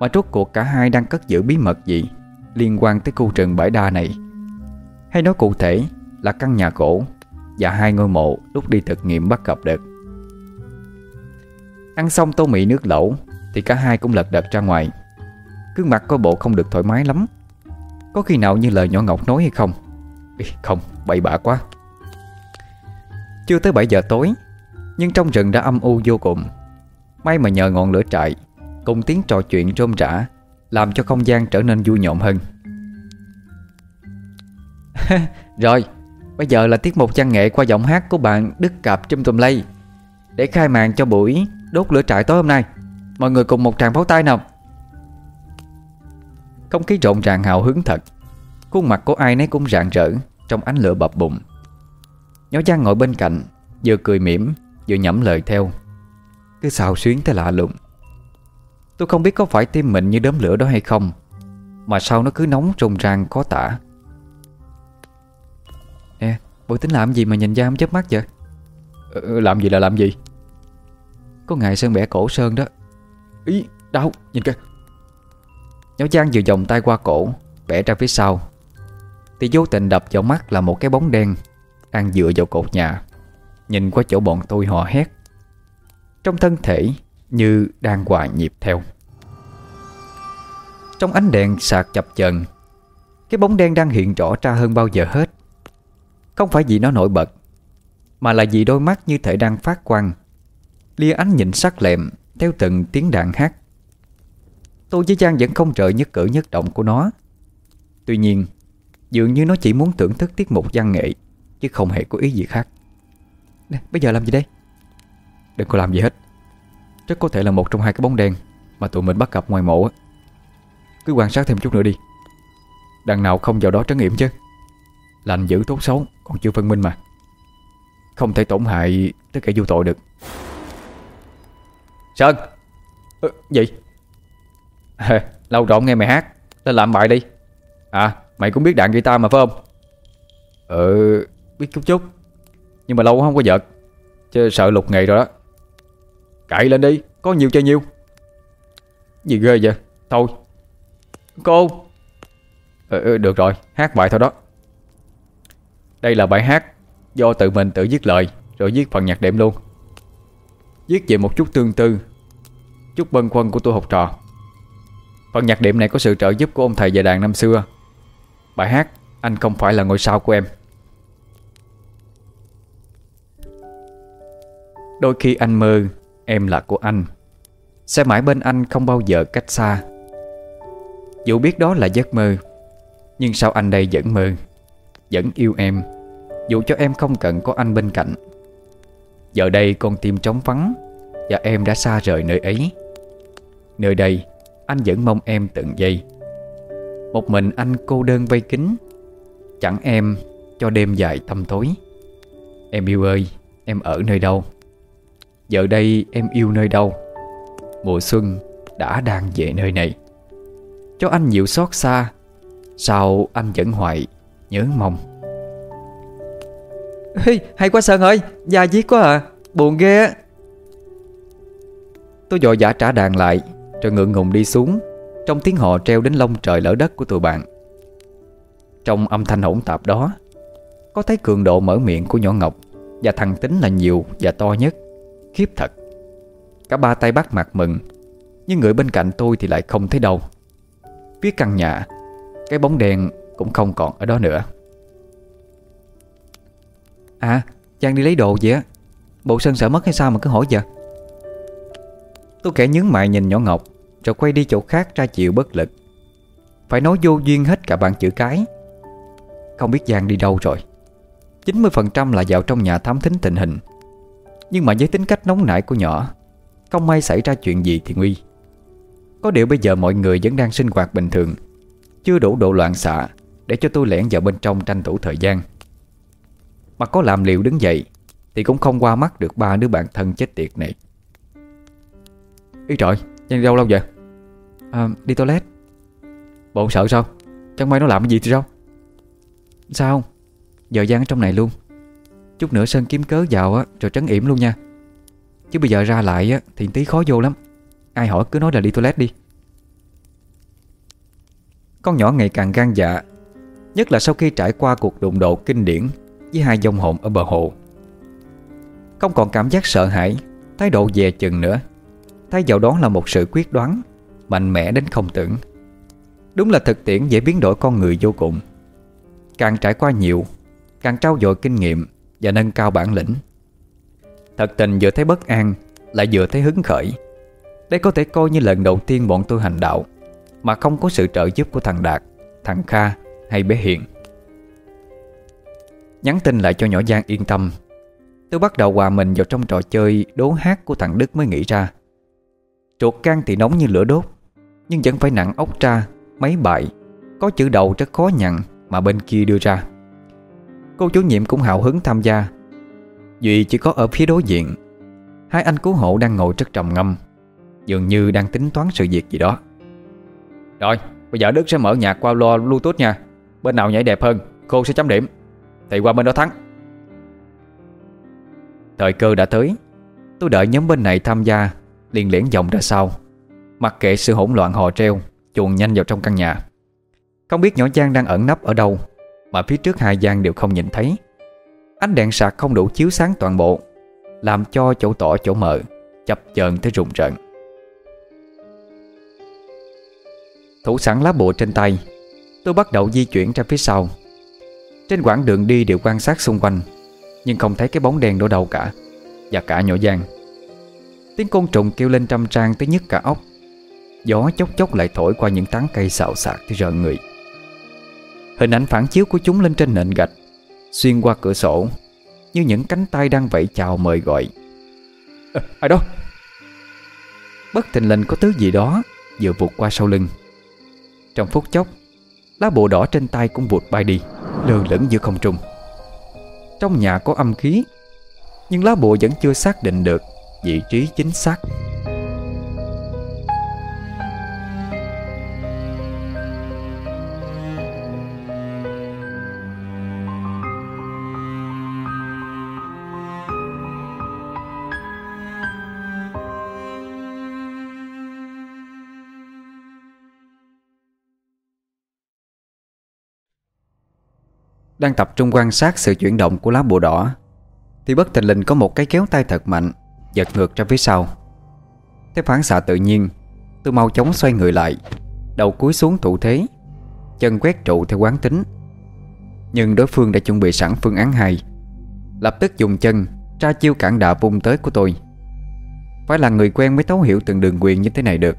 Mà rốt cuộc cả hai đang cất giữ bí mật gì Liên quan tới khu rừng bãi đa này? Hay nói cụ thể là căn nhà cổ Và hai ngôi mộ lúc đi thực nghiệm bắt gặp được. Ăn xong tô mì nước lẩu Thì cả hai cũng lật đật ra ngoài. Cứ mặt coi bộ không được thoải mái lắm. Có khi nào như lời nhỏ Ngọc nói hay không? Ê, Không, bậy bạ quá. Chưa tới 7 giờ tối, Nhưng trong rừng đã âm u vô cùng. May mà nhờ ngọn lửa trại, Cùng tiếng trò chuyện rôm rã, Làm cho không gian trở nên vui nhộn hơn. <laughs> Rồi, Bây giờ là tiết mục văn nghệ qua giọng hát của bạn Đức Cạp Trâm Tùm Lây, Để khai màn cho buổi đốt lửa trại tối hôm nay. Mọi người cùng một tràng pháo tay nào. Không khí rộn ràng hào hứng thật, Khuôn mặt của ai nấy cũng rạng rỡ Trong ánh lửa bập bùng. Nhó Giang ngồi bên cạnh Vừa cười mỉm Vừa nhẩm lời theo. Cứ xào xuyến tới lạ lùng. Tôi không biết có phải tim mình như đốm lửa đó hay không Mà sao nó cứ nóng rùng ràng khó tả. Nè Bộ tính làm gì mà nhìn ra không chớp mắt vậy? Ừ, Làm gì là làm gì. Có ngày Sơn bẻ cổ Sơn đó. Ý đau nhìn kìa. Nhó Giang vừa vòng tay qua cổ Bẻ ra phía sau. Thì vô tình đập vào mắt là một cái bóng đen. Đang dựa vào cột nhà. Nhìn qua chỗ bọn tôi hò hét. Trong thân thể Như đang hòa nhịp theo. Trong ánh đèn sạc chập chờn, Cái bóng đen đang hiện rõ ra hơn bao giờ hết. Không phải vì nó nổi bật, Mà là vì đôi mắt như thể đang phát quang, Lia ánh nhìn sắc lẹm Theo từng tiếng đàn hát. Tôi với Giang vẫn không rời nhất cử nhất động của nó. Tuy nhiên, Dường như nó chỉ muốn thưởng thức tiết mục văn nghệ. Chứ không hề có ý gì khác. Nè bây giờ làm gì đây? Đừng có làm gì hết. Rất có thể là một trong hai cái bóng đen Mà tụi mình bắt gặp ngoài mộ á. Cứ quan sát thêm chút nữa đi. Đằng nào không vào đó trấn nghiệm chứ. Lành giữ tốt xấu Còn chưa phân minh mà. Không thể tổn hại tất cả vô tội được. Sơn! Ừ, Gì? Lâu rồi nghe mày hát. Lên làm bài đi. À mày cũng biết đạn guitar mà phải không? Ừ biết chút chút. Nhưng mà lâu không có giật Chứ sợ lục nghề rồi đó. Cậy lên đi Có nhiều chơi nhiều. Gì ghê vậy? Thôi Cô. Ừ, ừ, Được rồi Hát bài thôi đó. Đây là bài hát Do tự mình tự viết lời Rồi viết phần nhạc đệm luôn. Viết về một chút tương tư Chút bân quân của tôi học trò. Phần nhạc đệm này có sự trợ giúp của ông thầy dạy đàn năm xưa. Bài hát Anh không phải là ngôi sao của em. Đôi khi anh mơ, Em là của anh. Sẽ mãi bên anh không bao giờ cách xa. Dù biết đó là giấc mơ, Nhưng sao anh đây vẫn mơ, Vẫn yêu em, Dù cho em không cần có anh bên cạnh. Giờ đây con tim trống vắng, Và em đã xa rời nơi ấy. Nơi đây, Anh vẫn mong em từng giây Một mình anh cô đơn vây kính Chẳng em cho đêm dài thâm tối. Em yêu ơi, Em ở nơi đâu? Giờ đây em yêu nơi đâu? Mùa xuân đã đang về nơi này. Cho anh nhiều xót xa Sao anh vẫn hoài nhớ mong? Ê, Hay quá Sơn ơi Dài viết quá à Buồn ghê á. Tôi dội giả trả đàn lại Rồi ngượng ngùng đi xuống Trong tiếng họ treo đến lông trời lỡ đất của tụi bạn. Trong âm thanh hỗn tạp đó Có thấy cường độ mở miệng của nhỏ Ngọc Và thằng tính là nhiều và to nhất Khiếp thật. Cả ba tay bắt mặt mừng, Nhưng người bên cạnh tôi thì lại không thấy đâu. Phía căn nhà, Cái bóng đèn cũng không còn ở đó nữa. À Giang đi lấy đồ vậy á? Bộ Sơn sợ mất hay sao mà cứ hỏi vậy? Tôi kẻ nhướng mày nhìn nhỏ Ngọc, Rồi quay đi chỗ khác ra chịu bất lực. Phải nói vô duyên hết cả bạn chữ cái. Không biết Giang đi đâu rồi. 90% là vào trong nhà thám thính tình hình. Nhưng mà với tính cách nóng nảy của nhỏ Không may xảy ra chuyện gì thì nguy Có điều bây giờ mọi người vẫn đang sinh hoạt bình thường Chưa đủ độ loạn xạ Để cho tôi lẻn vào bên trong tranh thủ thời gian Mà có làm liều đứng dậy Thì cũng không qua mắt được ba đứa bạn thân chết tiệt này Ý trời, đi đâu lâu vậy? à, Đi toilet Bộ sợ sao? Chẳng may nó làm cái gì thì sao? Sao Giờ Giang ở trong này luôn Chút nữa Sơn kiếm cớ vào á, Rồi trấn yểm luôn nha. Chứ bây giờ ra lại á, Thì tí khó vô lắm. Ai hỏi cứ nói là đi toilet đi. Con nhỏ ngày càng gan dạ Nhất là sau khi trải qua cuộc đụng độ kinh điển Với hai dòng hồn ở bờ hồ. Không còn cảm giác sợ hãi, Thái độ dè chừng nữa. Thay vào đó là một sự quyết đoán, Mạnh mẽ đến không tưởng. Đúng là thực tiễn dễ biến đổi con người vô cùng. Càng trải qua nhiều, Càng trau dồi kinh nghiệm và nâng cao bản lĩnh. Thật tình vừa thấy bất an Lại vừa thấy hứng khởi. Đây có thể coi như lần đầu tiên bọn tôi hành đạo Mà không có sự trợ giúp của thằng Đạt Thằng Kha hay bé Hiền. Nhắn tin lại cho nhỏ Giang yên tâm. Tôi bắt đầu hòa mình vào trong trò chơi đố hát của thằng Đức mới nghĩ ra. Chuột can thì nóng như lửa đốt Nhưng vẫn phải nặng ốc tra Mấy bại, Có chữ đầu rất khó nhận Mà bên kia đưa ra. Cô chủ nhiệm cũng hào hứng tham gia. Duy chỉ có ở phía đối diện. Hai anh cứu hộ đang ngồi rất trầm ngâm, Dường như đang tính toán sự việc gì đó. Rồi, Bây giờ Đức sẽ mở nhạc qua loa bluetooth nha. Bên nào nhảy đẹp hơn, Cô sẽ chấm điểm. Thì qua bên đó thắng. Thời cơ đã tới. Tôi đợi nhóm bên này tham gia, liền liễn vòng ra sau. Mặc kệ sự hỗn loạn hò treo Chuồn nhanh vào trong căn nhà. Không biết nhỏ Giang đang ẩn nấp ở đâu. Mà phía trước hai Giang đều không nhìn thấy. Ánh đèn sạc không đủ chiếu sáng toàn bộ, Làm cho chỗ tỏ, chỗ mờ, Chập chờn tới rùng rợn. Thủ sẵn lá bùa trên tay, Tôi bắt đầu di chuyển ra phía sau. Trên quãng đường đi đều quan sát xung quanh, Nhưng không thấy cái bóng đèn đâu đâu cả, Và cả nhỏ Giang. Tiếng côn trùng kêu lên trăm trang tới nhức cả óc. Gió chốc chốc lại thổi qua những tán cây xào xạc tới rợn người. Hình ảnh phản chiếu của chúng lên trên nền gạch Xuyên qua cửa sổ Như những cánh tay đang vẫy chào mời gọi. À, Ai đó? Bất thình lình có thứ gì đó Vừa vụt qua sau lưng. Trong phút chốc Lá bùa đỏ trên tay cũng vụt bay đi Lơ lửng giữa không trung. Trong nhà có âm khí Nhưng lá bùa vẫn chưa xác định được Vị trí chính xác Đang tập trung quan sát sự chuyển động của lá bùa đỏ, Thì bất thình lình có một cái kéo tay thật mạnh Giật ngược ra phía sau. Theo phản xạ tự nhiên Tôi mau chóng xoay người lại, Đầu cúi xuống thủ thế, Chân quét trụ theo quán tính. Nhưng đối phương đã chuẩn bị sẵn phương án 2 Lập tức dùng chân Tra chiêu cản đà vung tới của tôi. Phải là người quen mới thấu hiểu từng đường quyền như thế này được.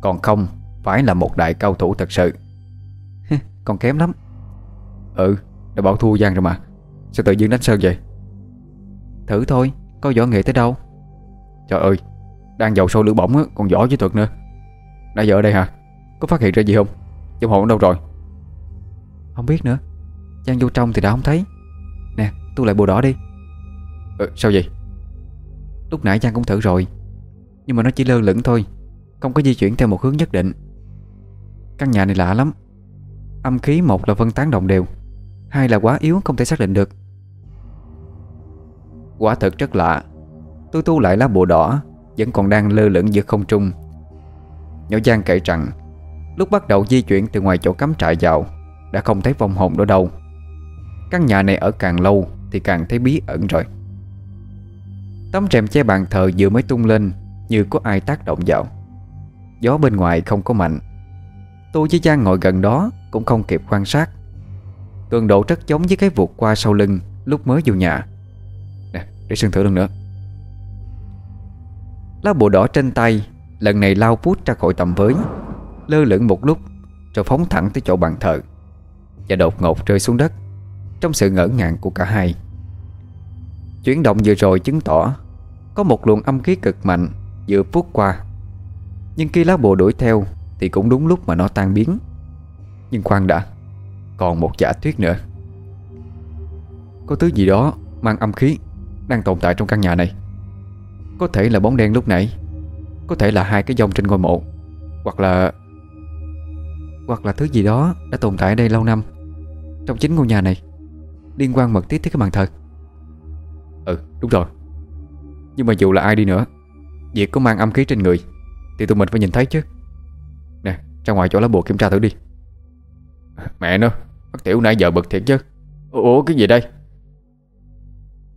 Còn không, Phải là một đại cao thủ thật sự. <laughs> Còn kém lắm. Ừ đã bảo thua Giang rồi mà. Sao tự dưng đánh Sơn vậy? Thử thôi Có võ nghệ tới đâu? Trời ơi Đang giàu sâu lửa bỏng á, còn võ với thuật nữa. Nãy giờ ở đây hả? Có phát hiện ra gì không? Trong hồn đâu rồi? Không biết nữa. Giang vô trong thì đã không thấy. Nè tôi lại bùa đỏ đi. Ừ, Sao vậy? Lúc nãy Giang cũng thử rồi Nhưng mà nó chỉ lơ lửng thôi Không có di chuyển theo một hướng nhất định. Căn nhà này lạ lắm. Âm khí một là phân tán đồng đều. Hai là quá yếu không thể xác định được. Quả thật rất lạ. Tôi tu lại lá bùa đỏ, Vẫn còn đang lơ lửng giữa không trung. Nhỏ Giang kể rằng, Lúc bắt đầu di chuyển từ ngoài chỗ cắm trại vào, Đã không thấy vong hồn đó đâu. Căn nhà này ở càng lâu Thì càng thấy bí ẩn rồi. Tấm rèm che bàn thờ vừa mới tung lên, Như có ai tác động vào. Gió bên ngoài không có mạnh. Tôi với Giang ngồi gần đó Cũng không kịp quan sát. Cường độ rất giống với cái vụt qua sau lưng Lúc mới vô nhà. Nè, để sơn thử lần nữa. Lá bùa đỏ trên tay Lần này lao pút ra khỏi tầm với, Lơ lửng một lúc Rồi phóng thẳng tới chỗ bàn thờ Và đột ngột rơi xuống đất Trong sự ngỡ ngàng của cả hai. Chuyển động vừa rồi chứng tỏ Có một luồng âm khí cực mạnh Vừa phút qua. Nhưng khi lá bùa đuổi theo Thì cũng đúng lúc mà nó tan biến. Nhưng khoan đã còn một giả thuyết nữa. Có thứ gì đó mang âm khí Đang tồn tại trong căn nhà này. Có thể là bóng đen lúc nãy. Có thể là hai cái dòng trên ngôi mộ. Hoặc là Hoặc là thứ gì đó đã tồn tại ở đây lâu năm Trong chính ngôi nhà này, Liên quan mật thiết tới cái bàn thờ. Ừ đúng rồi. Nhưng mà dù là ai đi nữa, Việc có mang âm khí trên người Thì tụi mình phải nhìn thấy chứ. Nè, ra ngoài chỗ lá bùa kiểm tra thử đi. Mẹ nó. Bác Tiểu nãy giờ bực thiệt chứ. Ủa cái gì đây?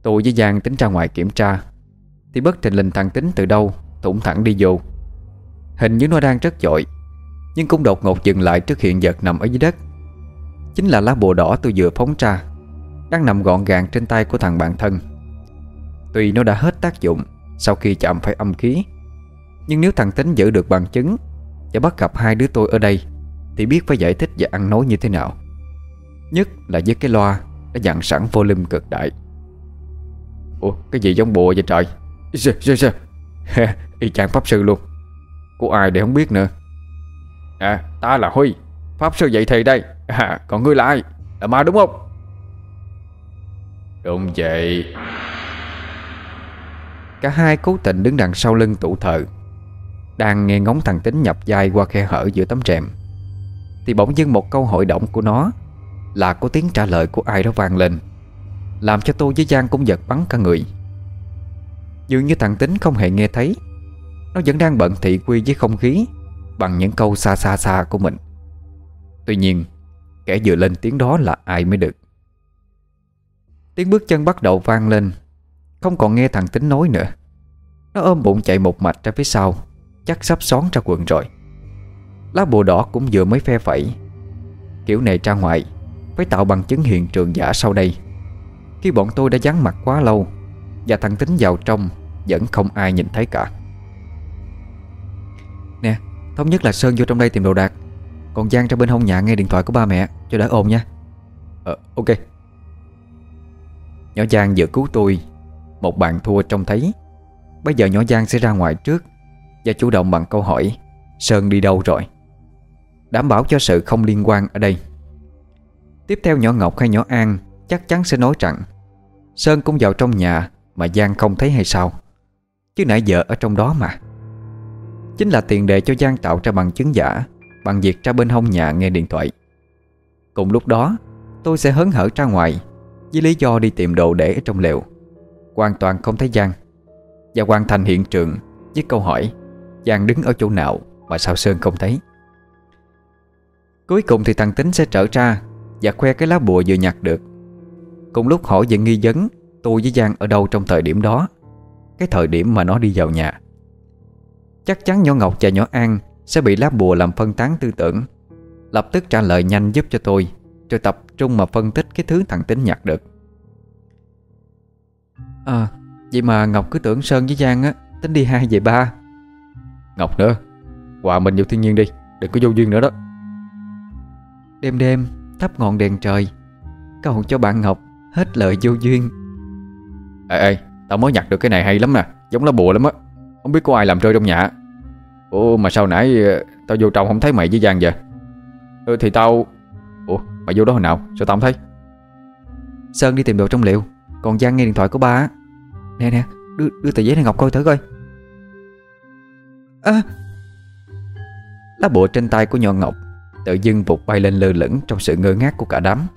Tôi với Giang tính ra ngoài kiểm tra, Thì bất trình lình thằng tính từ đâu Thủng thẳng đi vô. Hình như nó đang rất dội Nhưng cũng đột ngột dừng lại trước hiện vật nằm ở dưới đất. Chính là lá bùa đỏ tôi vừa phóng ra, Đang nằm gọn gàng trên tay của thằng bạn thân. Tuy nó đã hết tác dụng Sau khi chạm phải âm khí, Nhưng nếu thằng tính giữ được bằng chứng Và bắt gặp hai đứa tôi ở đây, Thì biết phải giải thích và ăn nói như thế nào. Nhất là với cái loa Đã dặn sẵn volume cực đại. Ủa cái gì giống bùa vậy trời? Sao sao sao Y chang pháp sư luôn. Của ai để không biết nữa. À ta là Huy. Pháp sư dạy thầy đây. À, Còn ngươi là ai? Là ma đúng không? Đúng vậy. Cả hai cố tình đứng đằng sau lưng tủ thờ Đang nghe ngóng thằng tính nhập dai qua khe hở giữa tấm rèm. Thì bỗng dưng một câu hội động của nó là có tiếng trả lời của ai đó vang lên, Làm cho tôi với Giang cũng giật bắn cả người. Dường như thằng tính không hề nghe thấy, Nó vẫn đang bận thị quy với không khí Bằng những câu xa xa xa của mình. Tuy nhiên, Kẻ vừa lên tiếng đó là ai mới được? Tiếng bước chân bắt đầu vang lên, Không còn nghe thằng tính nói nữa. Nó ôm bụng chạy một mạch ra phía sau, Chắc sắp xón ra quần rồi. Lá bùa đỏ cũng vừa mới phe phẩy, Kiểu này ra ngoài phải tạo bằng chứng hiện trường giả sau đây. Khi bọn tôi đã vắng mặt quá lâu, Và thằng tính vào trong, Vẫn không ai nhìn thấy cả. Nè, Thống nhất là Sơn vô trong đây tìm đồ đạc. Còn Giang ra bên hông nhà nghe điện thoại của ba mẹ, Cho đỡ ồn nha Ờ ok. Nhỏ Giang vừa cứu tôi, Một bạn thua trông thấy. Bây giờ nhỏ Giang sẽ ra ngoài trước, Và chủ động bằng câu hỏi, Sơn đi đâu rồi? Đảm bảo cho sự không liên quan ở đây. Tiếp theo nhỏ Ngọc hay nhỏ An Chắc chắn sẽ nói rằng, Sơn cũng vào trong nhà Mà Giang không thấy hay sao? Chứ nãy giờ ở trong đó mà. Chính là tiền đề cho Giang tạo ra bằng chứng giả, Bằng việc ra bên hông nhà nghe điện thoại. Cùng lúc đó, Tôi sẽ hớn hở ra ngoài Với lý do đi tìm đồ để ở trong lều. Hoàn toàn không thấy Giang. Và hoàn thành hiện trường Với câu hỏi, Giang đứng ở chỗ nào mà sao Sơn không thấy? Cuối cùng thì thằng Tính sẽ trở ra và khoe cái lá bùa vừa nhặt được. Cùng lúc hỏi về nghi vấn, Tôi với Giang ở đâu trong thời điểm đó, Cái thời điểm mà nó đi vào nhà. Chắc chắn nhỏ Ngọc và nhỏ An Sẽ bị lá bùa làm phân tán tư tưởng, Lập tức trả lời nhanh giúp cho tôi, Rồi tập trung mà phân tích cái thứ thằng Tính nhặt được. À Vậy mà Ngọc cứ tưởng Sơn với Giang á, Tính đi hai về ba. Ngọc nữa, Hòa mình vô thiên nhiên đi, Đừng có vô duyên nữa đó. Đêm đêm thắp ngọn đèn trời. Cầu cho bạn Ngọc Hết lời vô duyên. Ê ê Tao mới nhặt được cái này hay lắm nè Giống lá bùa lắm á. Không biết có ai làm rơi trong nhà Ủa mà sao nãy ờ, Tao vô trong không thấy mày với Giang vậy? Ừ thì tao Ủa mày vô đó hồi nào? Sao tao không thấy? Sơn đi tìm đồ trong liệu Còn Giang nghe điện thoại của ba á. Nè nè Đưa, đưa tờ giấy này Ngọc coi thử coi. À. Lá bùa trên tay của nhỏ Ngọc Tự dưng vụt bay lên lơ lửng Trong sự ngơ ngác của cả đám.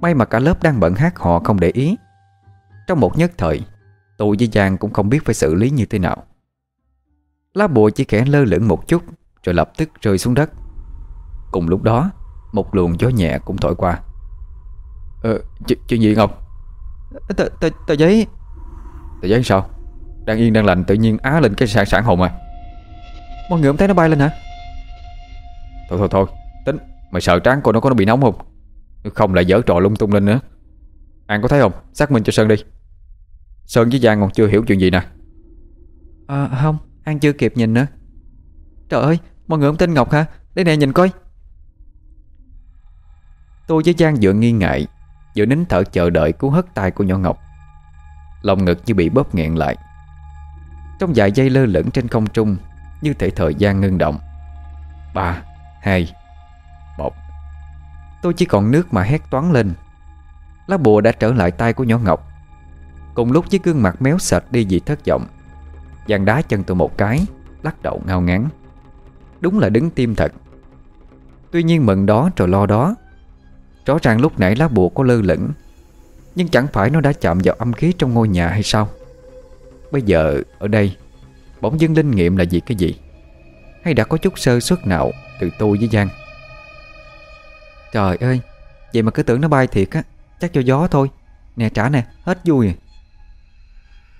May mà cả lớp đang bận hát họ không để ý. Trong một nhất thời Tôi với Giang cũng không biết phải xử lý như thế nào. Lá bùa chỉ khẽ lơ lửng một chút Rồi lập tức rơi xuống đất. Cùng lúc đó Một luồng gió nhẹ cũng thổi qua. Ờ, chuyện gì Ngọc? Tờ, tờ, tờ giấy. Tờ giấy sao? Đang yên đang lành tự nhiên á lên cái sản sản hồn à. Mọi người không thấy nó bay lên hả? Thôi thôi thôi. Tính, Mày sợ tráng cô nó có nó bị nóng không? Không lại dở trò lung tung lên nữa. An có thấy không? Xác minh cho Sơn đi. Sơn với Giang còn chưa hiểu chuyện gì nè. À không, An chưa kịp nhìn nữa. Trời ơi, Mọi người không tin Ngọc hả? Đây nè, nhìn coi. Tôi với Giang vừa nghi ngại, Vừa nín thở chờ đợi cú hất tay của nhỏ Ngọc. Lòng ngực như bị bóp nghẹn lại. Trong vài giây lơ lửng trên không trung, Như thể thời gian ngưng động. Ba Hai Một Tôi chỉ còn nước mà hét toán lên. Lá bùa đã trở lại tay của nhỏ Ngọc. Cùng lúc với gương mặt méo sệt đi vì thất vọng Giàn đá chân tôi một cái, Lắc đầu ngao ngán. Đúng là đứng tim thật. Tuy nhiên mừng đó rồi lo đó. Rõ ràng lúc nãy lá bùa có lơ lửng, Nhưng chẳng phải nó đã chạm vào âm khí trong ngôi nhà hay sao? Bây giờ, ở đây, Bỗng dưng linh nghiệm là gì cái gì? Hay đã có chút sơ suất nào Từ tôi với Giang? Trời ơi, Vậy mà cứ tưởng nó bay thiệt á, Chắc cho gió thôi. Nè trả nè, hết vui. À.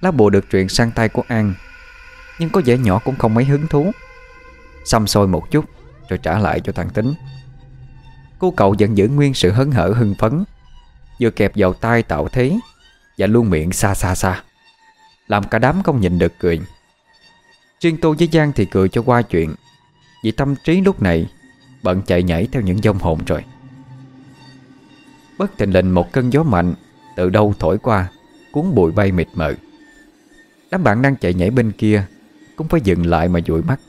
Lá bùa được truyền sang tay của An, Nhưng có vẻ nhỏ cũng không mấy hứng thú. Xăm xôi một chút, Rồi trả lại cho thằng Tính. Cô cậu vẫn giữ nguyên sự hấn hở hưng phấn, Vừa kẹp vào tay tạo thế Và luôn miệng xa xa xa. Làm cả đám không nhìn được cười. Riêng tôi với Giang thì cười cho qua chuyện. Vì tâm trí lúc này Bận chạy nhảy theo những dông hồn rồi. Bất tình lình một cơn gió mạnh Từ đâu thổi qua, Cuốn bụi bay mịt mờ. Đám bạn đang chạy nhảy bên kia Cũng phải dừng lại mà dụi mắt.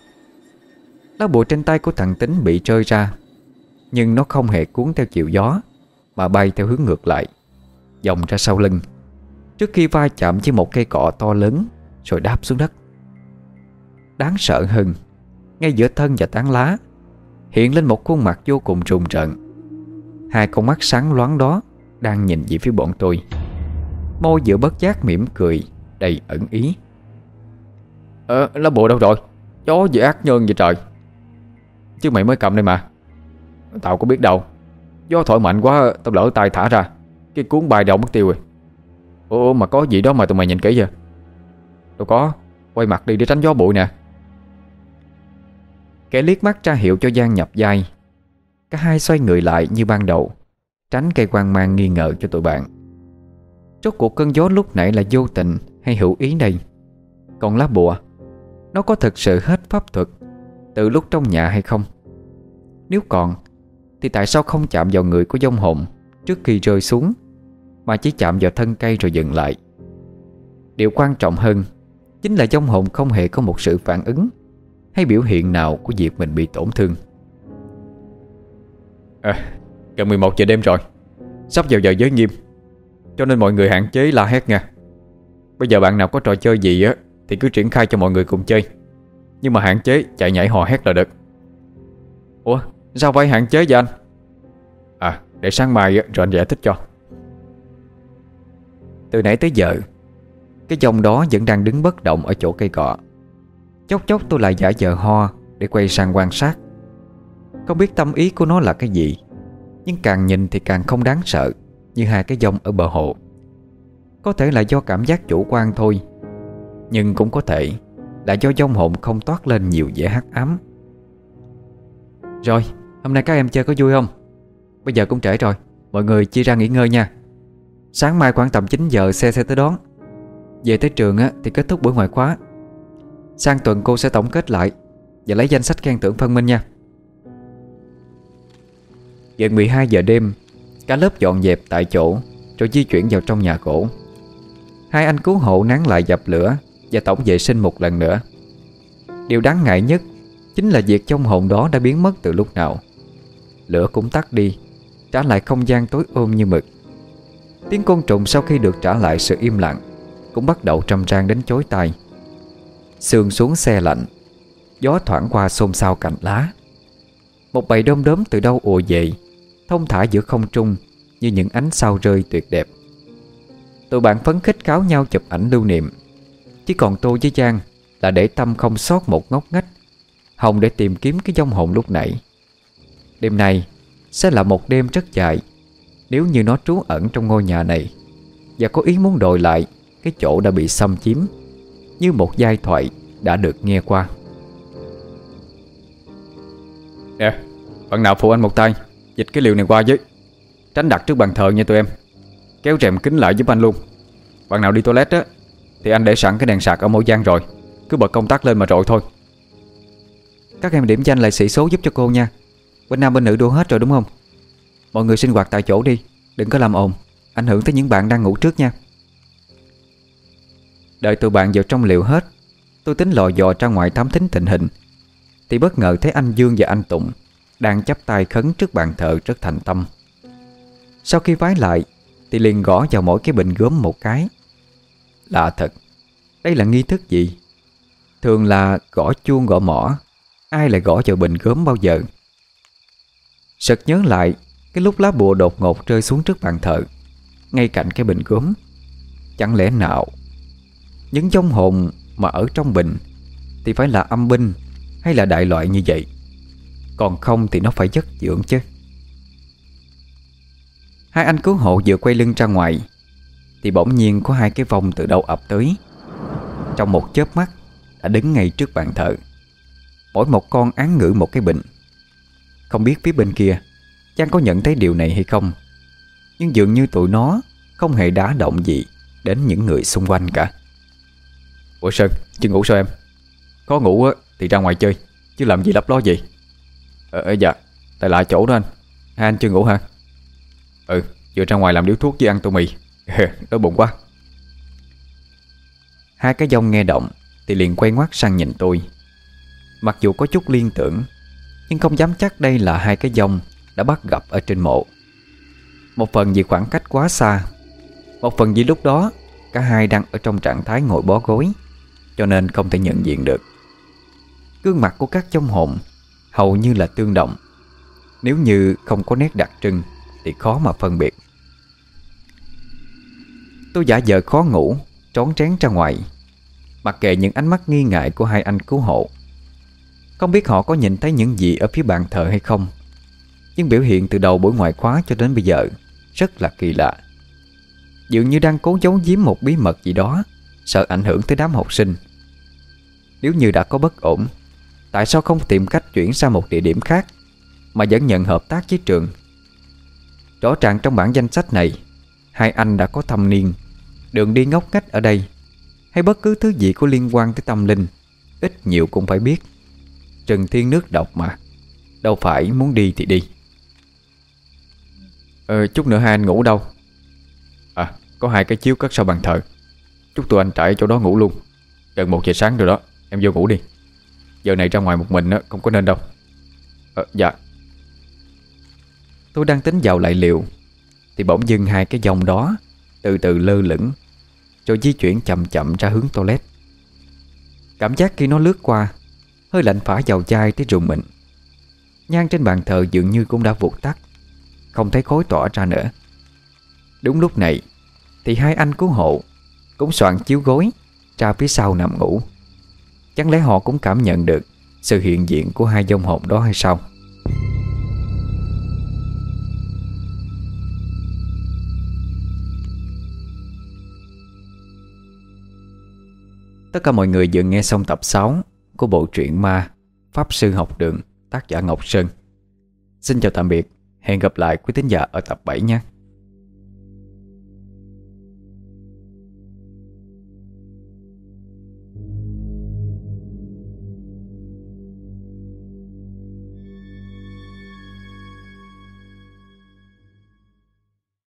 Lá bụi trên tay của thằng Tính bị rơi ra, Nhưng nó không hề cuốn theo chiều gió, Mà bay theo hướng ngược lại, Dòng ra sau lưng. Trước khi va chạm với một cây cọ to lớn, Rồi đáp xuống đất. Đáng sợ hơn. Ngay giữa thân và tán lá Hiện lên một khuôn mặt vô cùng rùng rợn. Hai con mắt sáng loáng đó Đang nhìn về phía bọn tôi. Môi giữa bất giác mỉm cười Đầy ẩn ý. Ờ, lá bùa đâu rồi? Chó gì ác nhân vậy trời. Chứ mày mới cầm đây mà. Tao có biết đâu. Gió thổi mạnh quá tao lỡ tay thả ra. Cái cuốn bài đầu mất tiêu rồi. Ồ mà có gì đó mà tụi mày nhìn kỹ vậy? Đâu có. Quay mặt đi để tránh gió bụi nè. Kẻ liếc mắt ra hiệu cho Giang nhập vai. Cả hai xoay người lại như ban đầu, Tránh cây quan mang nghi ngờ cho tụi bạn. Rốt cuộc cơn gió lúc nãy là vô tình hay hữu ý đây? Còn lá bùa, Nó có thực sự hết pháp thuật Từ lúc trong nhà hay không? Nếu còn, Thì tại sao không chạm vào người của dông hồn Trước khi rơi xuống, Mà chỉ chạm vào thân cây rồi dừng lại? Điều quan trọng hơn Chính là dông hồn không hề có một sự phản ứng. Hay biểu hiện nào của việc mình bị tổn thương? À gần 11 giờ đêm rồi. Sắp vào giờ giới nghiêm, Cho nên mọi người hạn chế la hét nha. Bây giờ bạn nào có trò chơi gì á, Thì cứ triển khai cho mọi người cùng chơi. Nhưng mà hạn chế, chạy nhảy hò hét là được. Ủa, sao phải hạn chế vậy anh? À để sáng mai rồi anh giải thích cho. Từ nãy tới giờ, Cái dòng đó vẫn đang đứng bất động Ở chỗ cây cọ. Chốc chốc tôi lại giả vờ ho Để quay sang quan sát. Không biết tâm ý của nó là cái gì Nhưng càng nhìn thì càng không đáng sợ Như hai cái dông ở bờ hồ. Có thể là do cảm giác chủ quan thôi Nhưng cũng có thể Là do dông hồn không toát lên nhiều vẻ hắc ám. Rồi Hôm nay các em chơi có vui không? Bây giờ cũng trễ rồi Mọi người chia ra nghỉ ngơi nha. Sáng mai khoảng tầm 9 giờ xe sẽ tới đón. Về tới trường á, thì kết thúc buổi ngoại khóa. Sang tuần cô sẽ tổng kết lại Và lấy danh sách khen thưởng phân minh nha. Gần 12 giờ đêm, Cả lớp dọn dẹp tại chỗ Rồi di chuyển vào trong nhà gỗ. Hai anh cứu hộ nán lại dập lửa Và tổng vệ sinh một lần nữa. Điều đáng ngại nhất Chính là việc trong hồn đó đã biến mất từ lúc nào. Lửa cũng tắt đi, Trả lại không gian tối ôm như mực. Tiếng côn trùng sau khi được trả lại sự im lặng Cũng bắt đầu trầm trang đến chối tai. Sương xuống xe lạnh. Gió thoảng qua xôn xao cành lá. Một bầy đom đóm từ đâu ùa về, Thông thả giữa không trung Như những ánh sao rơi tuyệt đẹp. Tụi bạn phấn khích cáo nhau chụp ảnh lưu niệm. Chỉ còn tôi với Giang Là để tâm không sót một ngóc ngách Hồng để tìm kiếm cái dông hồn lúc nãy. Đêm nay Sẽ là một đêm rất dài, Nếu như nó trú ẩn trong ngôi nhà này Và có ý muốn đòi lại, Cái chỗ đã bị xâm chiếm. Như một giai thoại đã được nghe qua. Nè Bạn nào phụ anh một tay Dịch cái liều này qua với. Tránh đặt trước bàn thờ nha tụi em. Kéo rèm kính lại giúp anh luôn. Bạn nào đi toilet á Thì anh để sẵn cái đèn sạc ở mỗi gian rồi. Cứ bật công tắc lên mà rọi thôi. Các em điểm danh lại sĩ số giúp cho cô nha. Bên nam bên nữ đua hết rồi đúng không? Mọi người sinh hoạt tại chỗ đi Đừng có làm ồn. Ảnh hưởng tới những bạn đang ngủ trước nha Đợi tụi bạn vào trong liệu hết, Tôi tính lò dò ra ngoài thám thính tình hình. Thì bất ngờ thấy anh Dương và anh Tụng Đang chắp tay khấn trước bàn thờ rất thành tâm. Sau khi vái lại, Thì liền gõ vào mỗi cái bình gốm một cái. Lạ thật, Đây là nghi thức gì? Thường là gõ chuông gõ mỏ Ai lại gõ vào bình gốm bao giờ? Sực nhớ lại, Cái lúc lá bùa đột ngột rơi xuống trước bàn thờ, Ngay cạnh cái bình gốm Chẳng lẽ nào những trong hồn mà ở trong bình Thì phải là âm binh Hay là đại loại như vậy? Còn không thì nó phải chất dưỡng chứ. Hai anh cứu hộ vừa quay lưng ra ngoài, Thì bỗng nhiên có hai cái vong từ đâu ập tới. Trong một chớp mắt, Đã đứng ngay trước bàn thờ. Mỗi một con án ngữ một cái bình. Không biết phía bên kia Chàng có nhận thấy điều này hay không? Nhưng dường như tụi nó Không hề đá động gì Đến những người xung quanh cả. Ủa Sơn, chưa ngủ sao em? Có ngủ á thì ra ngoài chơi Chứ làm gì lấp ló gì. Ờ, ờ dạ, tại lại chỗ đó anh. Hai anh chưa ngủ hả? Ừ, vừa ra ngoài làm điếu thuốc với ăn tô mì. <laughs> Đói bụng quá. Hai cái dông nghe động Thì liền quay ngoắt sang nhìn tôi. Mặc dù có chút liên tưởng Nhưng không dám chắc đây là hai cái dông Đã bắt gặp ở trên mộ. Một phần vì khoảng cách quá xa Một phần vì lúc đó Cả hai đang ở trong trạng thái ngồi bó gối. Cho nên không thể nhận diện được. Gương mặt của các trong hồn Hầu như là tương đồng. Nếu như không có nét đặc trưng Thì khó mà phân biệt. Tôi giả vờ khó ngủ Trón trén ra ngoài, Mặc kệ những ánh mắt nghi ngại của hai anh cứu hộ. Không biết họ có nhìn thấy những gì Ở phía bàn thờ hay không, Nhưng biểu hiện từ đầu buổi ngoại khóa cho đến bây giờ Rất là kỳ lạ. Dường như đang cố giấu giếm một bí mật gì đó. Sợ ảnh hưởng tới đám học sinh. Nếu như đã có bất ổn, Tại sao không tìm cách chuyển sang một địa điểm khác Mà vẫn nhận hợp tác với trường? Rõ ràng trong bản danh sách này, Hai anh đã có thâm niên, Đường đi ngốc ngách ở đây, Hay bất cứ thứ gì có liên quan tới tâm linh, Ít nhiều cũng phải biết. Trần Thiên nước độc mà, Đâu phải muốn đi thì đi. Ờ chút nữa hai anh ngủ đâu? À có hai cái chiếu cất sau bàn thờ. Chút tụi anh trải chỗ đó ngủ luôn. Gần một giờ sáng rồi đó Em vô ngủ đi. Giờ này ra ngoài một mình không có nên đâu. À, dạ. Tôi đang tính vào lại liệu Thì bỗng dưng hai cái dòng đó Từ từ lơ lửng Rồi di chuyển chậm chậm ra hướng toilet. Cảm giác khi nó lướt qua Hơi lạnh phả vào chai tới rùng mình. Nhang trên bàn thờ dường như cũng đã vụt tắt Không thấy khối tỏa ra nữa. Đúng lúc này Thì hai anh cứu hộ cũng soạn chiếu gối, Ra phía sau nằm ngủ. Chẳng lẽ họ cũng cảm nhận được Sự hiện diện của hai dông hồn đó hay sao? Tất cả mọi người vừa nghe xong tập 6 Của bộ truyện ma Pháp Sư Học Đường, Tác giả Ngọc Sơn. Xin chào tạm biệt. Hẹn gặp lại quý tín giả ở tập 7 nhé.